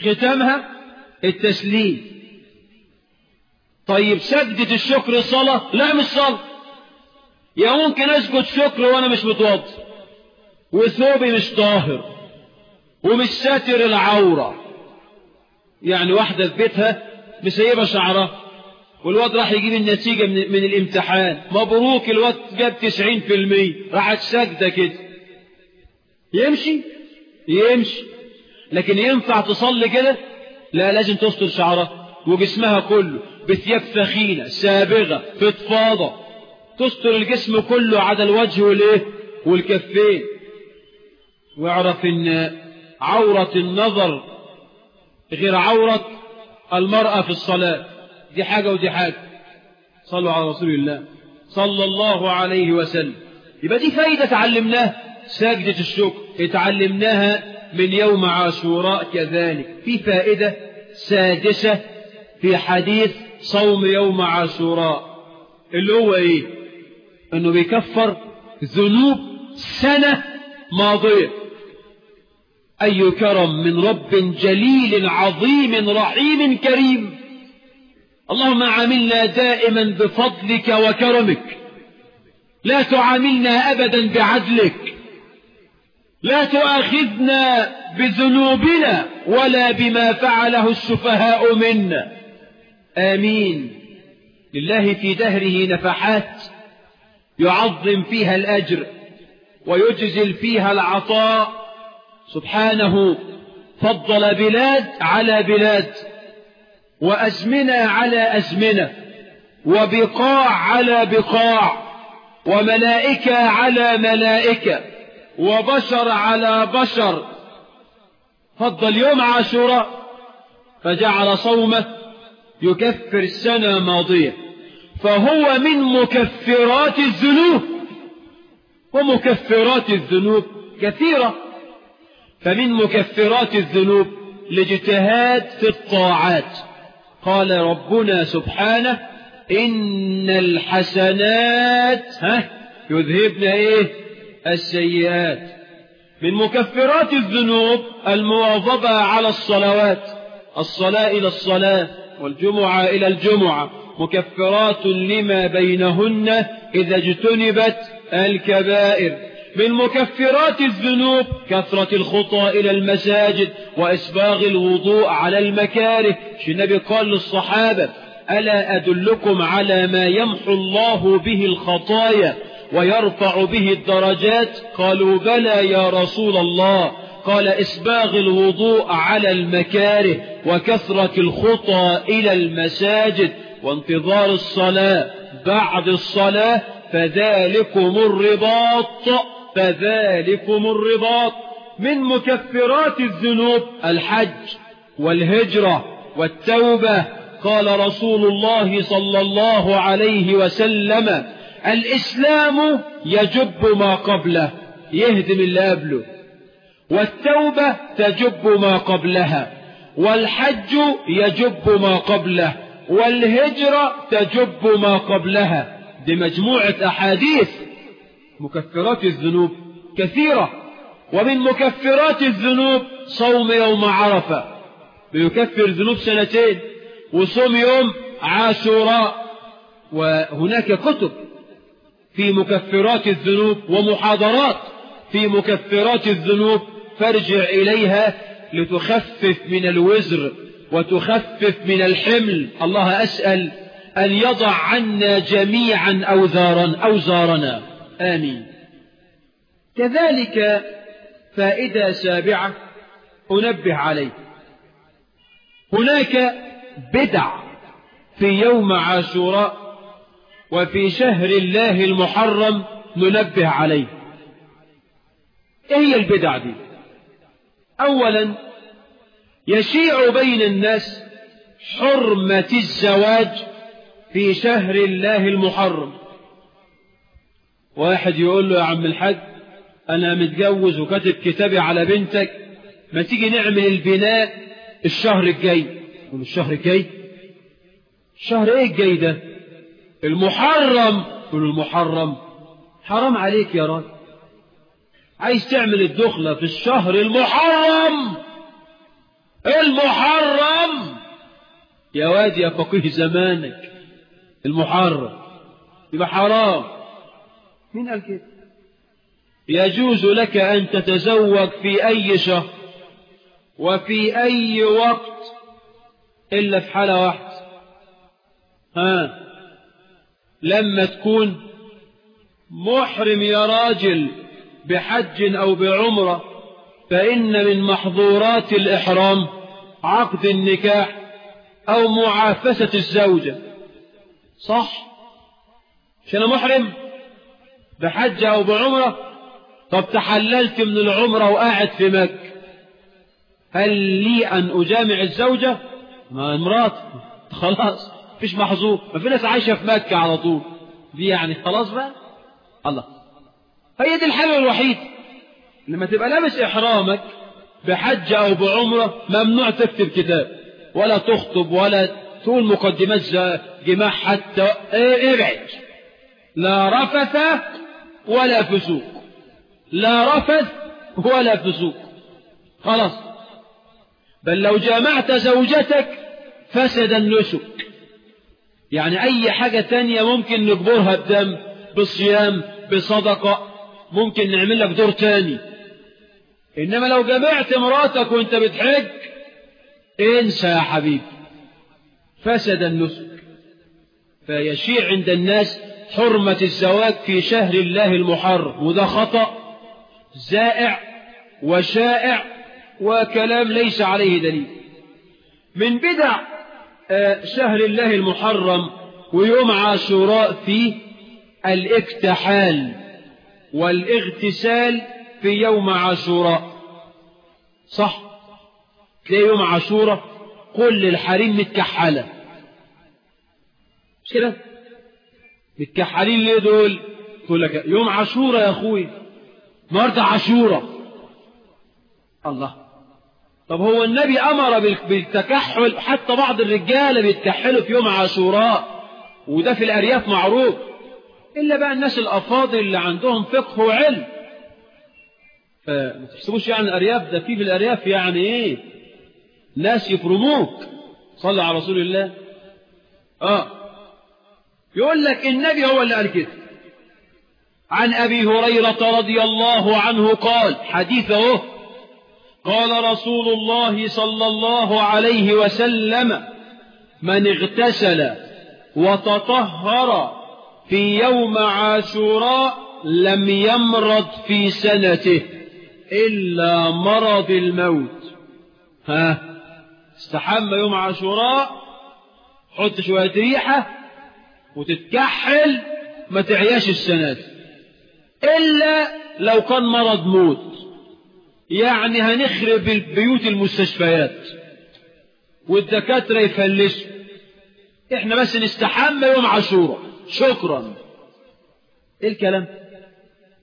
ختامها التسليم. طيب سجدة الشكر صلاة لا مش صلاة. يا ممكن أسجد شكر وأنا مش متوضي وثوبي مش طاهر ومش ساتر العورة. يعني واحدة في بيتها مسيبة شعرها والواد راح يجيب النتيجة من, من الامتحان. مبروك الواد جاب تسعين في المية. راحت سجدة كده. يمشي؟ يمشي. لكن ينفع تصلي كده؟ لا لازم تستر شعرها وجسمها كله بثياب ثخينة سابغة فضفاضة. تستر الجسم كله عدا الوجه والإيه؟ والكفين. واعرف إن عورة النظر غير عورة المرأة في الصلاة. دي حاجة ودي حاجة. صلوا على رسول الله صلى الله عليه وسلم. يبقى دي فايدة تعلمناها. سجدة الشكر. اتعلمناها من يوم عاشوراء كذلك. في فائدة سادسة في حديث صوم يوم عاشوراء. اللي هو إيه؟ إنه بيكفر ذنوب سنة ماضية. أي كرم من رب جليل عظيم رحيم كريم. اللهم عاملنا دائما بفضلك وكرمك. لا تعاملنا أبدا بعدلك. لا تؤاخذنا بذنوبنا ولا بما فعله السفهاء منا. آمين. لله في دهره نفحات يعظم فيها الأجر ويجزل فيها العطاء. سبحانه فضل بلاد على بلاد وأزمنة على أزمنة وبقاع على بقاع وملائكة على ملائكة. وبشر على بشر. فضل يوم عاشوراء فجعل صومه يكفر سنة ماضية. فهو من مكفرات الذنوب. ومكفرات الذنوب كثيرة. فمن مكفرات الذنوب الاجتهاد في الطاعات. قال ربنا سبحانه إن الحسنات ها يذهبن إيه؟ السيئات. من مكفرات الذنوب المواظبة على الصلوات. الصلاة إلى الصلاة والجمعة إلى الجمعة. مكفرات لما بينهن إذا اجتنبت الكبائر. من مكفرات الذنوب كثرة الخطى إلى المساجد وإسباغ الوضوء على المكاره. النبي قال للصحابة ألا أدلكم على ما يمحو الله به الخطايا؟ ويرفع به الدرجات قالوا بلى يا رسول الله. قال إسباغ الوضوء على المكاره وكثرة الخطى إلى المساجد وانتظار الصلاة. بعد الصلاة فذلكم الرباط فذلكم الرباط. من مكفرات الذنوب الحج والهجرة والتوبة. قال رسول الله صلى الله عليه وسلم الإسلام يجب ما قبله يهدم اللي قبله والتوبة تجب ما قبلها والحج يجب ما قبله والهجرة تجب ما قبلها. دي مجموعة أحاديث مكفرات الذنوب كثيرة ومن مكفرات الذنوب صوم يوم عرفة. بيكفر ذنوب سنتين وصوم يوم عاشوراء وهناك كتب في مكفرات الذنوب ومحاضرات في مكفرات الذنوب فارجع إليها لتخفف من الوزر وتخفف من الحمل. الله أسأل أن يضع عنا جميعا أوزارا أوزارنا. آمين. كذلك فائدة سابعة أنبه عليه. هناك بدع في يوم عاشوراء وفي شهر الله المحرم ننبه عليه. إيه هي البدع دي؟ اولا يشيع بين الناس حرمة الزواج في شهر الله المحرم. واحد يقول له يا عم الحاج أنا متجوز وكاتب كتابي على بنتك ما تيجي نعمل البناء الشهر الجاي؟ الشهر الجاي؟ الشهر إيه الجاي ده؟ المحرم. يقول المحرم. حرام عليك يا راجل عايز تعمل الدخلة في الشهر المحرم. المحرم. يا واد يا فقيه زمانك. المحرم. يبقى حرام. مين قال كده؟ يجوز لك أن تتزوج في أي شهر وفي أي وقت إلا في حالة واحدة. ها؟ لما تكون محرم يا راجل بحج أو بعمرة فإن من محظورات الإحرام عقد النكاح أو معافسة الزوجة. صح؟ مش أنا محرم؟ بحج أو بعمرة؟ طب تحللت من العمرة وقاعد في مكة. هل لي أن أجامع الزوجة؟ ما امرات خلاص. مفيش محظوظ. ما في ناس عايشة في مكة على طول. دي يعني خلاص بقى؟ الله. هي دي الحاجة الوحيدة لما تبقى لابس إحرامك بحج أو بعمرة ممنوع تكتب كتاب. ولا تخطب ولا تقول مقدمات جماع حتى ابعد. لا رفث ولا فسوق. لا رفث ولا فسوق. خلاص. بل لو جامعت زوجتك فسد النسك. يعني أي حاجة تانية ممكن نجبرها بدم بصيام بصدقة ممكن نعمل لك دور تاني. إنما لو جمعت مراتك وأنت بتحج انسى يا حبيبي. فسد النسك. فيشيع عند الناس حرمة الزواج في شهر الله المحرم وده خطأ زائع وشائع وكلام ليس عليه دليل. من بدع شهر الله المحرم ويوم عاشوراء فيه الاكتحال والاغتسال في يوم عاشوراء. صح؟ تلاقي يوم عاشوراء كل الحريم متكحلة. مش كده؟ متكحلين ليه دول؟ تقول لك يوم عاشوراء يا أخوي النهارده عاشوراء. الله. طب هو النبي أمر بالتكحل حتى بعض الرجاله بيتكحلوا في يوم عاشوراء وده في الأرياف معروف. إلا بقى الناس الأفاضل اللي عندهم فقه وعلم. فما تحسبوش يعني الأرياف ده في في الأرياف يعني إيه؟ ناس يفرموك. صلى على رسول الله. آه. يقول لك النبي هو اللي قال كده. عن أبي هريرة رضي الله عنه قال حديثه قال رسول الله صلى الله عليه وسلم من اغتسل وتطهر في يوم عاشوراء لم يمرض في سنته إلا مرض الموت. ها استحمى يوم عاشوراء حط شوية ريحة وتتكحل ما تعياش السنة إلا لو كان مرض موت. يعني هنخرب بيوت المستشفيات. والدكاترة يفلسوا. إحنا بس نستحمى يوم عاشوراء. شكرا. إيه الكلام؟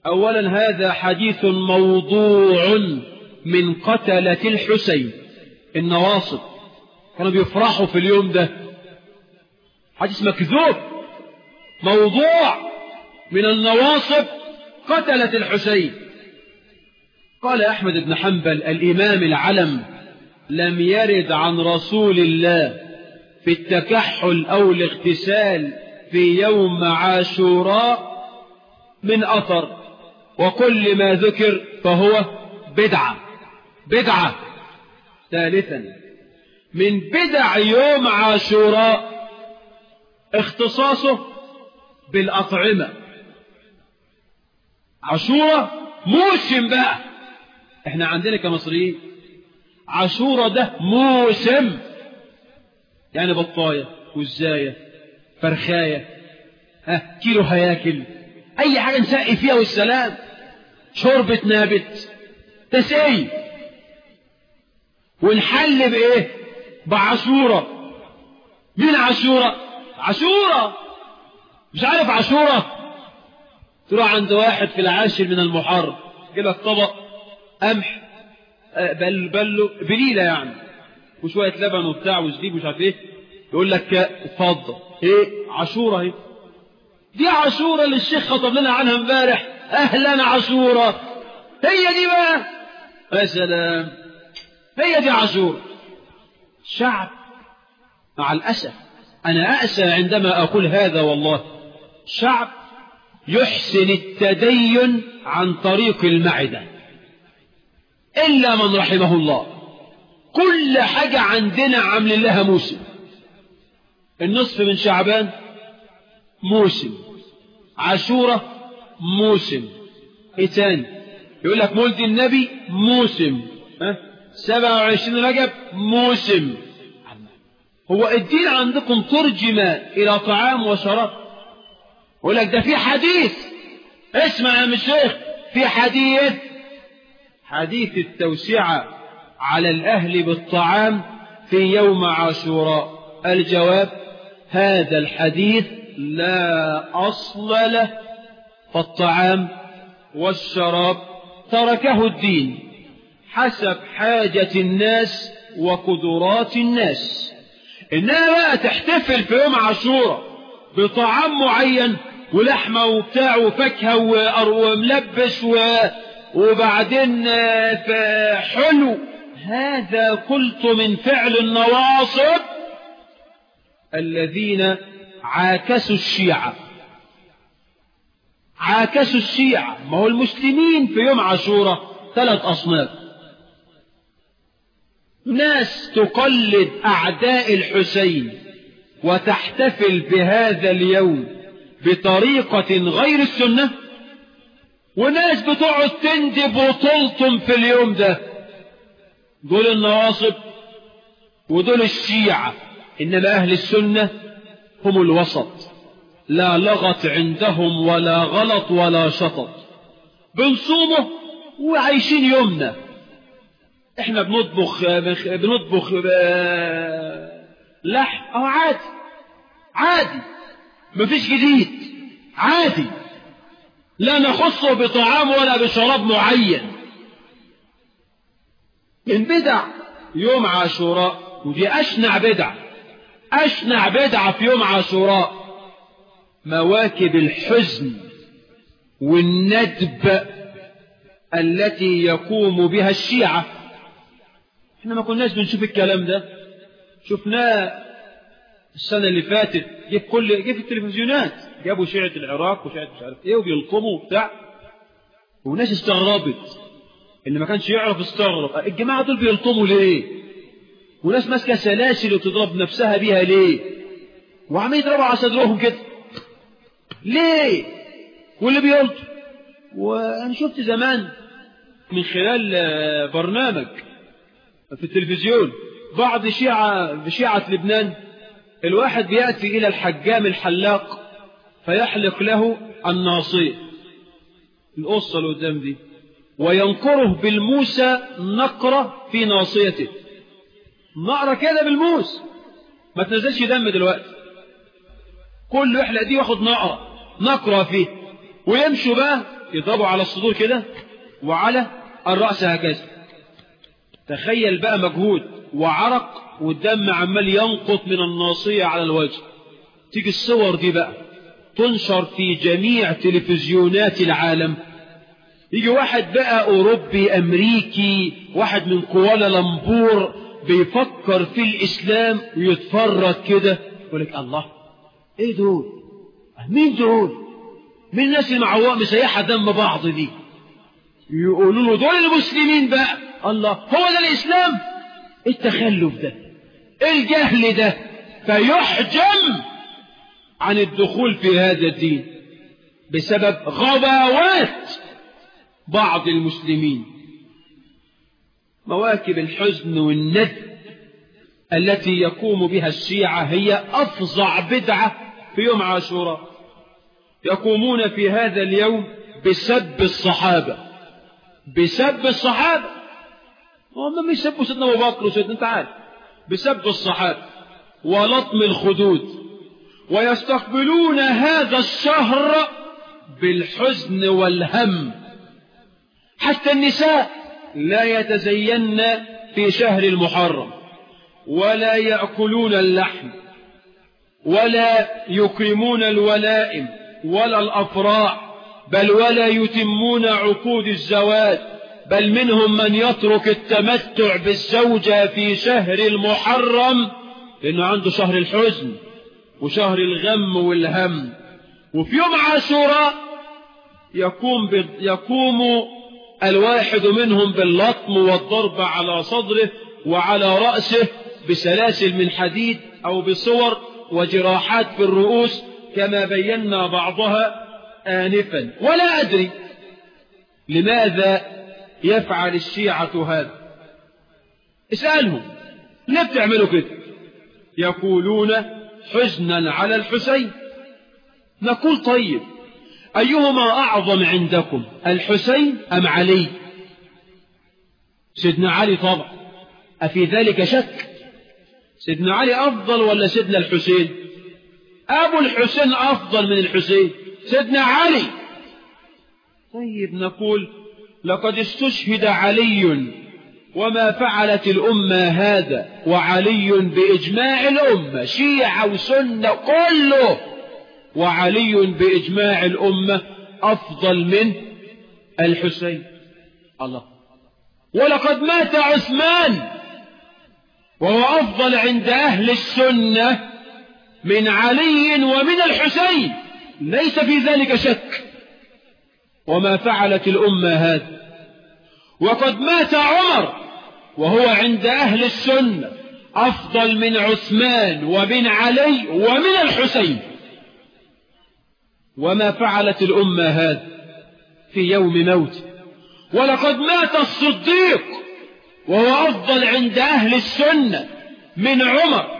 اولا هذا حديث موضوع من قتلة الحسين. النواصب. كانوا بيفرحوا في اليوم ده. حديث مكذوب. موضوع من النواصب قتلة الحسين. قال أحمد بن حنبل الإمام العلم لم يرد عن رسول الله في التكحل أو الاغتسال في يوم عاشوراء من أثر وكل ما ذكر فهو بدعة بدعة. ثالثا من بدع يوم عاشوراء اختصاصه بالأطعمة. عاشوراء موسم بقى إحنا عندنا كمصريين عاشوراء ده موسم يعني بطاية وزاية فرخاية ها كيلو هياكل أي حاجة نسقي فيها والسلام شوربة نابت تسقي. ونحل بإيه؟ بعاشورة. مين عاشورة؟ عاشورة. مش عارف عاشورة؟ تروح عند واحد في العاشر من المحرم يجيب لك طبق قمح بل بلو بليلة يعني وشوية لبن وبتاع وزبيب ومش عارف إيه. يقول لك اتفضل. إيه؟ عاشورة اهي دي عاشورة اللي الشيخ خطب لنا عنها امبارح. أهلا عاشورة. هي دي بقى. يا سلام. هي دي عاشورة. شعب مع الأسف أنا أأسى عندما أقول هذا والله. شعب يحسن التدين عن طريق المعدة. إلا من رحمه الله. كل حاجة عندنا عامل لها موسم. النصف من شعبان موسم. عاشورة موسم. إيه تاني؟ يقول لك مولد النبي موسم. ها؟ 27 رجب موسم. هو الدين عندكم ترجم إلى طعام وشراب. يقول لك ده في حديث. اسمع يا الشيخ في حديث حديث التوسعة على الأهل بالطعام في يوم عاشوراء. الجواب هذا الحديث لا أصل له فالطعام والشراب تركه الدين حسب حاجة الناس وقدرات الناس. إنها بقى تحتفل في يوم عاشوراء بطعام معين ولحمة وبتاع وفاكهة وملبس و... وبعدين حلو هذا قلت من فعل النواصب الذين عاكسوا الشيعة. عاكسوا الشيعة. ما هو المسلمين في يوم عاشوراء ثلاث أصناف. ناس تقلد أعداء الحسين وتحتفل بهذا اليوم بطريقة غير السنة. وناس بتقعد تندب وتلطم في اليوم ده. دول النواصب ودول الشيعة. إنما أهل السنة هم الوسط. لا لغط عندهم ولا غلط ولا شطط. بنصومه وعايشين يومنا. إحنا بنطبخ بنطبخ لحم. آه عادي. عادي. مفيش جديد. عادي. لا نخصه بطعام ولا بشراب معين. من بدع يوم عاشوراء ودي أشنع بدع. أشنع بدعة في يوم عاشوراء. مواكب الحزن والندب التي يقوم بها الشيعة. إحنا ما كناش بنشوف الكلام ده. شفناه السنة اللي فاتت جه كل جه في التلفزيونات. جابوا شيعة العراق وشيعة مش عارف إيه وبيلطموا وبتاع. وناس استغربت اللي ما كانش يعرف استغرب. الجماعة دول بيلطموا ليه؟ وناس ماسكة سلاسل وتضرب نفسها بيها ليه؟ وعمال يضربوا على صدرهم كده. ليه؟ واللي بيلطم. وأنا شفت زمان من خلال برنامج في التلفزيون بعض شيعة شيعة لبنان الواحد بيأتي إلى الحجام الحلاق فيحلق له الناصية القصة اللي قدام دي. وينقره بالموسى نقرة في ناصيته. نقرة كده بالموس. ما تنزلش دم دلوقتي. كل يحلق دي ياخد نقرة. نقرة فيه. ويمشوا بقى يضربوا على الصدور كده وعلى الرأس هكذا. تخيل بقى مجهود. وعرق والدم عمال ينقط من الناصية على الوجه. تيجي الصور دي بقى. تنشر في جميع تلفزيونات العالم. يجي واحد بقى أوروبي أمريكي واحد من كوالالمبور بيفكر في الإسلام ويتفرج كده. يقول لك الله إيه دول؟ مين دول؟ مين الناس مع مسيحة دم بعض دي؟ يقولوا له دول المسلمين بقى. الله هو ده الإسلام؟ إيه التخلف ده إيه الجهل ده فيحجم عن الدخول في هذا الدين بسبب غباوات بعض المسلمين. مواكب الحزن والند التي يقوم بها الشيعة هي أفظع بدعة في يوم عاشوراء. يقومون في هذا اليوم بسب الصحابة بسب الصحابة. هم مش يسبوا سيدنا أبو بكر وسيدنا أنت عارف بسب الصحابة ولطم الخدود ويستقبلون هذا الشهر بالحزن والهم. حتى النساء لا يتزين في شهر المحرم ولا يأكلون اللحم ولا يكرمون الولائم ولا الأفراح بل ولا يتمون عقود الزواج. بل منهم من يترك التمتع بالزوجة في شهر المحرم لأنه عنده شهر الحزن وشهر الغم والهم. وفي يوم عاشوراء يقوم, يقوم الواحد منهم باللطم والضرب على صدره وعلى رأسه بسلاسل من حديد أو بصور وجراحات في الرؤوس كما بينا بعضها آنفا. ولا أدري لماذا يفعل الشيعة هذا. اسألهم ليه بتعملوا كده؟ يقولون حزنا على الحسين. نقول طيب أيهما أعظم عندكم الحسين أم علي؟ سيدنا علي طبعا. أفي ذلك شك؟ سيدنا علي أفضل ولا سيدنا الحسين؟ أبو الحسين أفضل من الحسين. سيدنا علي. طيب نقول لقد استشهد علي وما فعلت الأمة هذا وعلي بإجماع الأمة شيعة وسنة كله وعلي بإجماع الأمة أفضل من الحسين. الله. ولقد مات عثمان وهو أفضل عند أهل السنة من علي ومن الحسين. ليس في ذلك شك. وما فعلت الأمة هذا وقد مات عمر وهو عند أهل السنة أفضل من عثمان ومن علي ومن الحسين. وما فعلت الأمة هذا في يوم موته ولقد مات الصديق وهو أفضل عند أهل السنة من عمر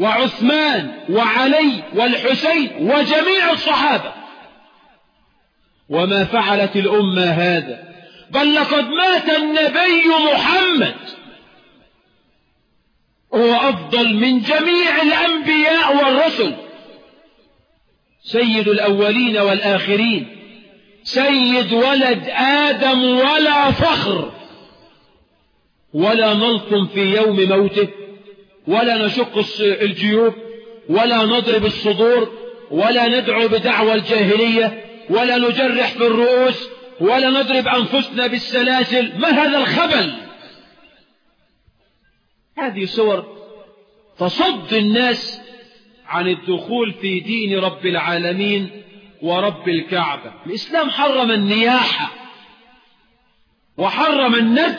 وعثمان وعلي والحسين وجميع الصحابة. وما فعلت الأمة هذا. بل لقد مات النبي محمد. هو أفضل من جميع الأنبياء والرسل. سيد الأولين والآخرين. سيد ولد آدم ولا فخر. ولا نلطم في يوم موته. ولا نشق الجيوب. ولا نضرب الصدور. ولا ندعو بدعوى الجاهلية. ولا نجرح في الرؤوس ولا نضرب أنفسنا بالسلاسل. ما هذا الخبل؟ هذه صور تصد الناس عن الدخول في دين رب العالمين ورب الكعبة. الإسلام حرم النياحة وحرم الندب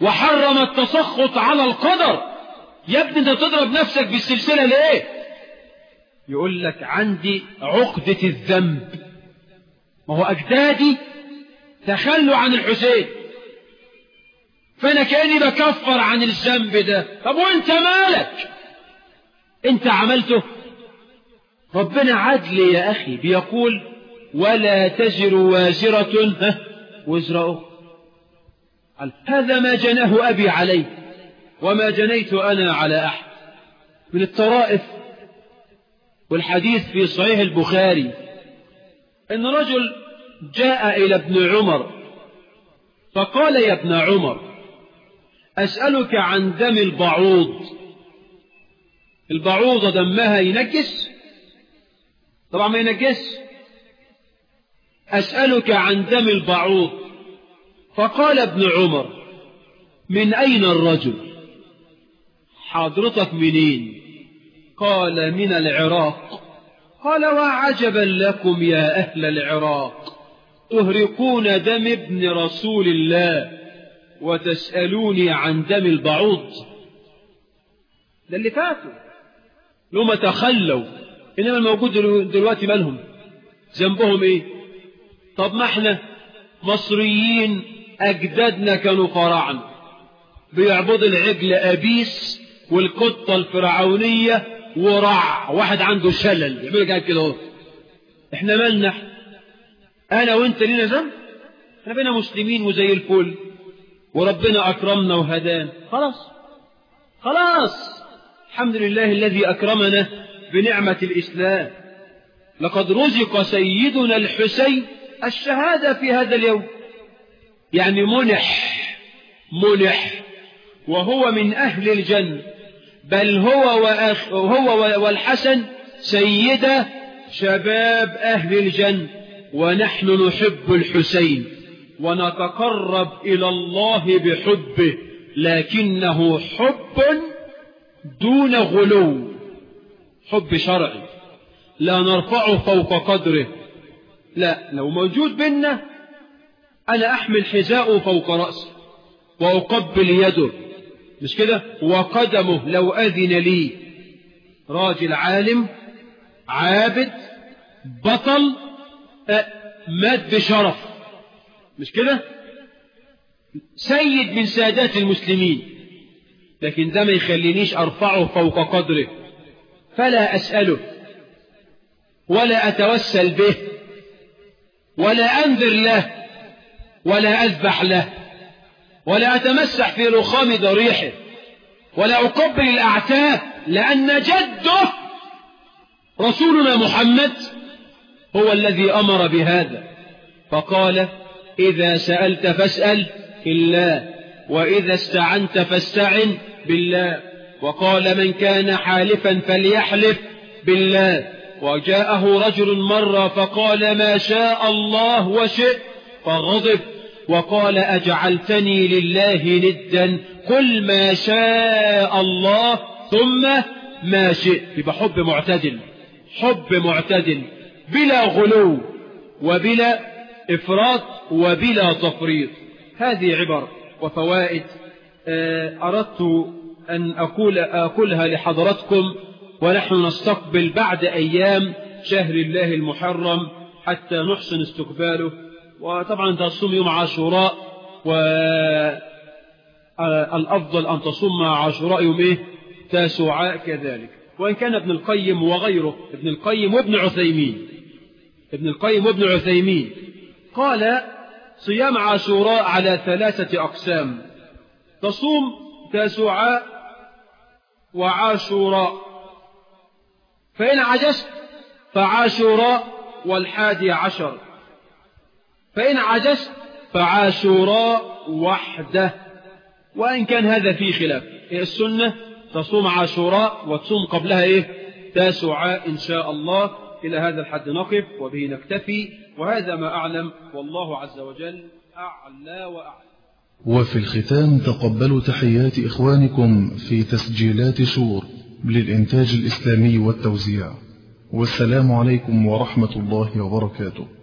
وحرم التسخط على القدر. يا ابني أنت تضرب نفسك بالسلسلة ليه؟ يقول لك عندي عقدة الذنب. ما هو أجدادي تخلوا عن الحسين. فأنا كأني بكفر عن الذنب ده. طب وأنت مالك؟ أنت عملته؟ ربنا عدل يا أخي. بيقول ولا تزر وازرة وزر أخرى. هذا ما جناه أبي علي وما جنيت أنا على أحد. من الطرائف والحديث في صحيح البخاري إن رجل جاء إلى ابن عمر فقال يا ابن عمر أسألك عن دم البعوض. البعوضة دمها ينجس طبعا ما ينجس أسألك عن دم البعوض. فقال ابن عمر من أين الرجل؟ حضرتك منين؟ قال من العراق. قال وعجبا لكم يا أهل العراق. تهرقون دم ابن رسول الله وتسألوني عن دم البعوض. ده اللي فاتوا. لما تخلوا. إنما الموجود دلوقتي مالهم ذنبهم إيه؟ طب ما إحنا مصريين أجدادنا كانوا فراعنة بيعبدوا العجل أبيس والقطة الفرعونية ورع واحد عنده شلل. يعملوا كده كده اهو إحنا مالنا أنا وأنت لينا ذنب؟ إحنا بينا مسلمين وزي الفل. وربنا أكرمنا وهدانا. خلاص. خلاص. الحمد لله الذي أكرمنا بنعمة الإسلام. لقد رزق سيدنا الحسين الشهادة في هذا اليوم. يعني منح منح. وهو من أهل الجنة. بل هو, وأخ هو والحسن سيدة شباب أهل الجنة ونحن نحب الحسين ونتقرب إلى الله بحبه لكنه حب دون غلو. حب شرعي لا نرفعه فوق قدره. لا لو موجود بينا أنا أحمل حذاءه فوق رأسي وأقبل يده. مش كده؟ وقدمه لو أذن لي. راجل عالم عابد بطل مات بشرف. مش كده؟ سيد من سادات المسلمين. لكن ده ما يخلينيش أرفعه فوق قدره. فلا أسأله ولا أتوسل به ولا أنذر له ولا أذبح له. ولا أتمسح في رخام ضريحه ولا أقبل الأعتاب لأن جده رسولنا محمد هو الذي أمر بهذا. فقال إذا سألت فاسأل الله وإذا استعنت فاستعن بالله. وقال من كان حالفا فليحلف بالله. وجاءه رجل مرة فقال ما شاء الله وشئ فغضب. وقال أجعلتني لله ندا قل ما شاء الله ثم ما شئت. يبقى حب معتدل حب معتدل بلا غلو وبلا إفراط وبلا تفريط. هذه عبر وفوائد. أردت أن أقول أقولها لحضراتكم ونحن نستقبل بعد أيام شهر الله المحرم حتى نحسن استقباله. وطبعا تصوم يوم عاشوراء والأفضل أن تصوم عاشوراء يوم إيه؟ تاسعاء كذلك. وإن كان ابن القيم وغيره ابن القيم وابن عثيمين. ابن القيم وابن عثيمين. قال صيام عاشوراء على ثلاثة أقسام. تصوم تاسعاء وعاشوراء. فإن عجزت فعاشوراء والحادي عشر. فإن عجزت فعاشوراء وحده. وإن كان هذا فيه خلاف إيه السنة؟ تصوم عاشوراء وتصوم قبلها إيه؟ تاسعاء إن شاء الله. إلى هذا الحد نقف وبه نكتفي. وهذا ما أعلم والله عز وجل أعلى وأعلم وفي الختام تقبلوا تحيات إخوانكم في تسجيلات شور للإنتاج الإسلامي والتوزيع. والسلام عليكم ورحمة الله وبركاته.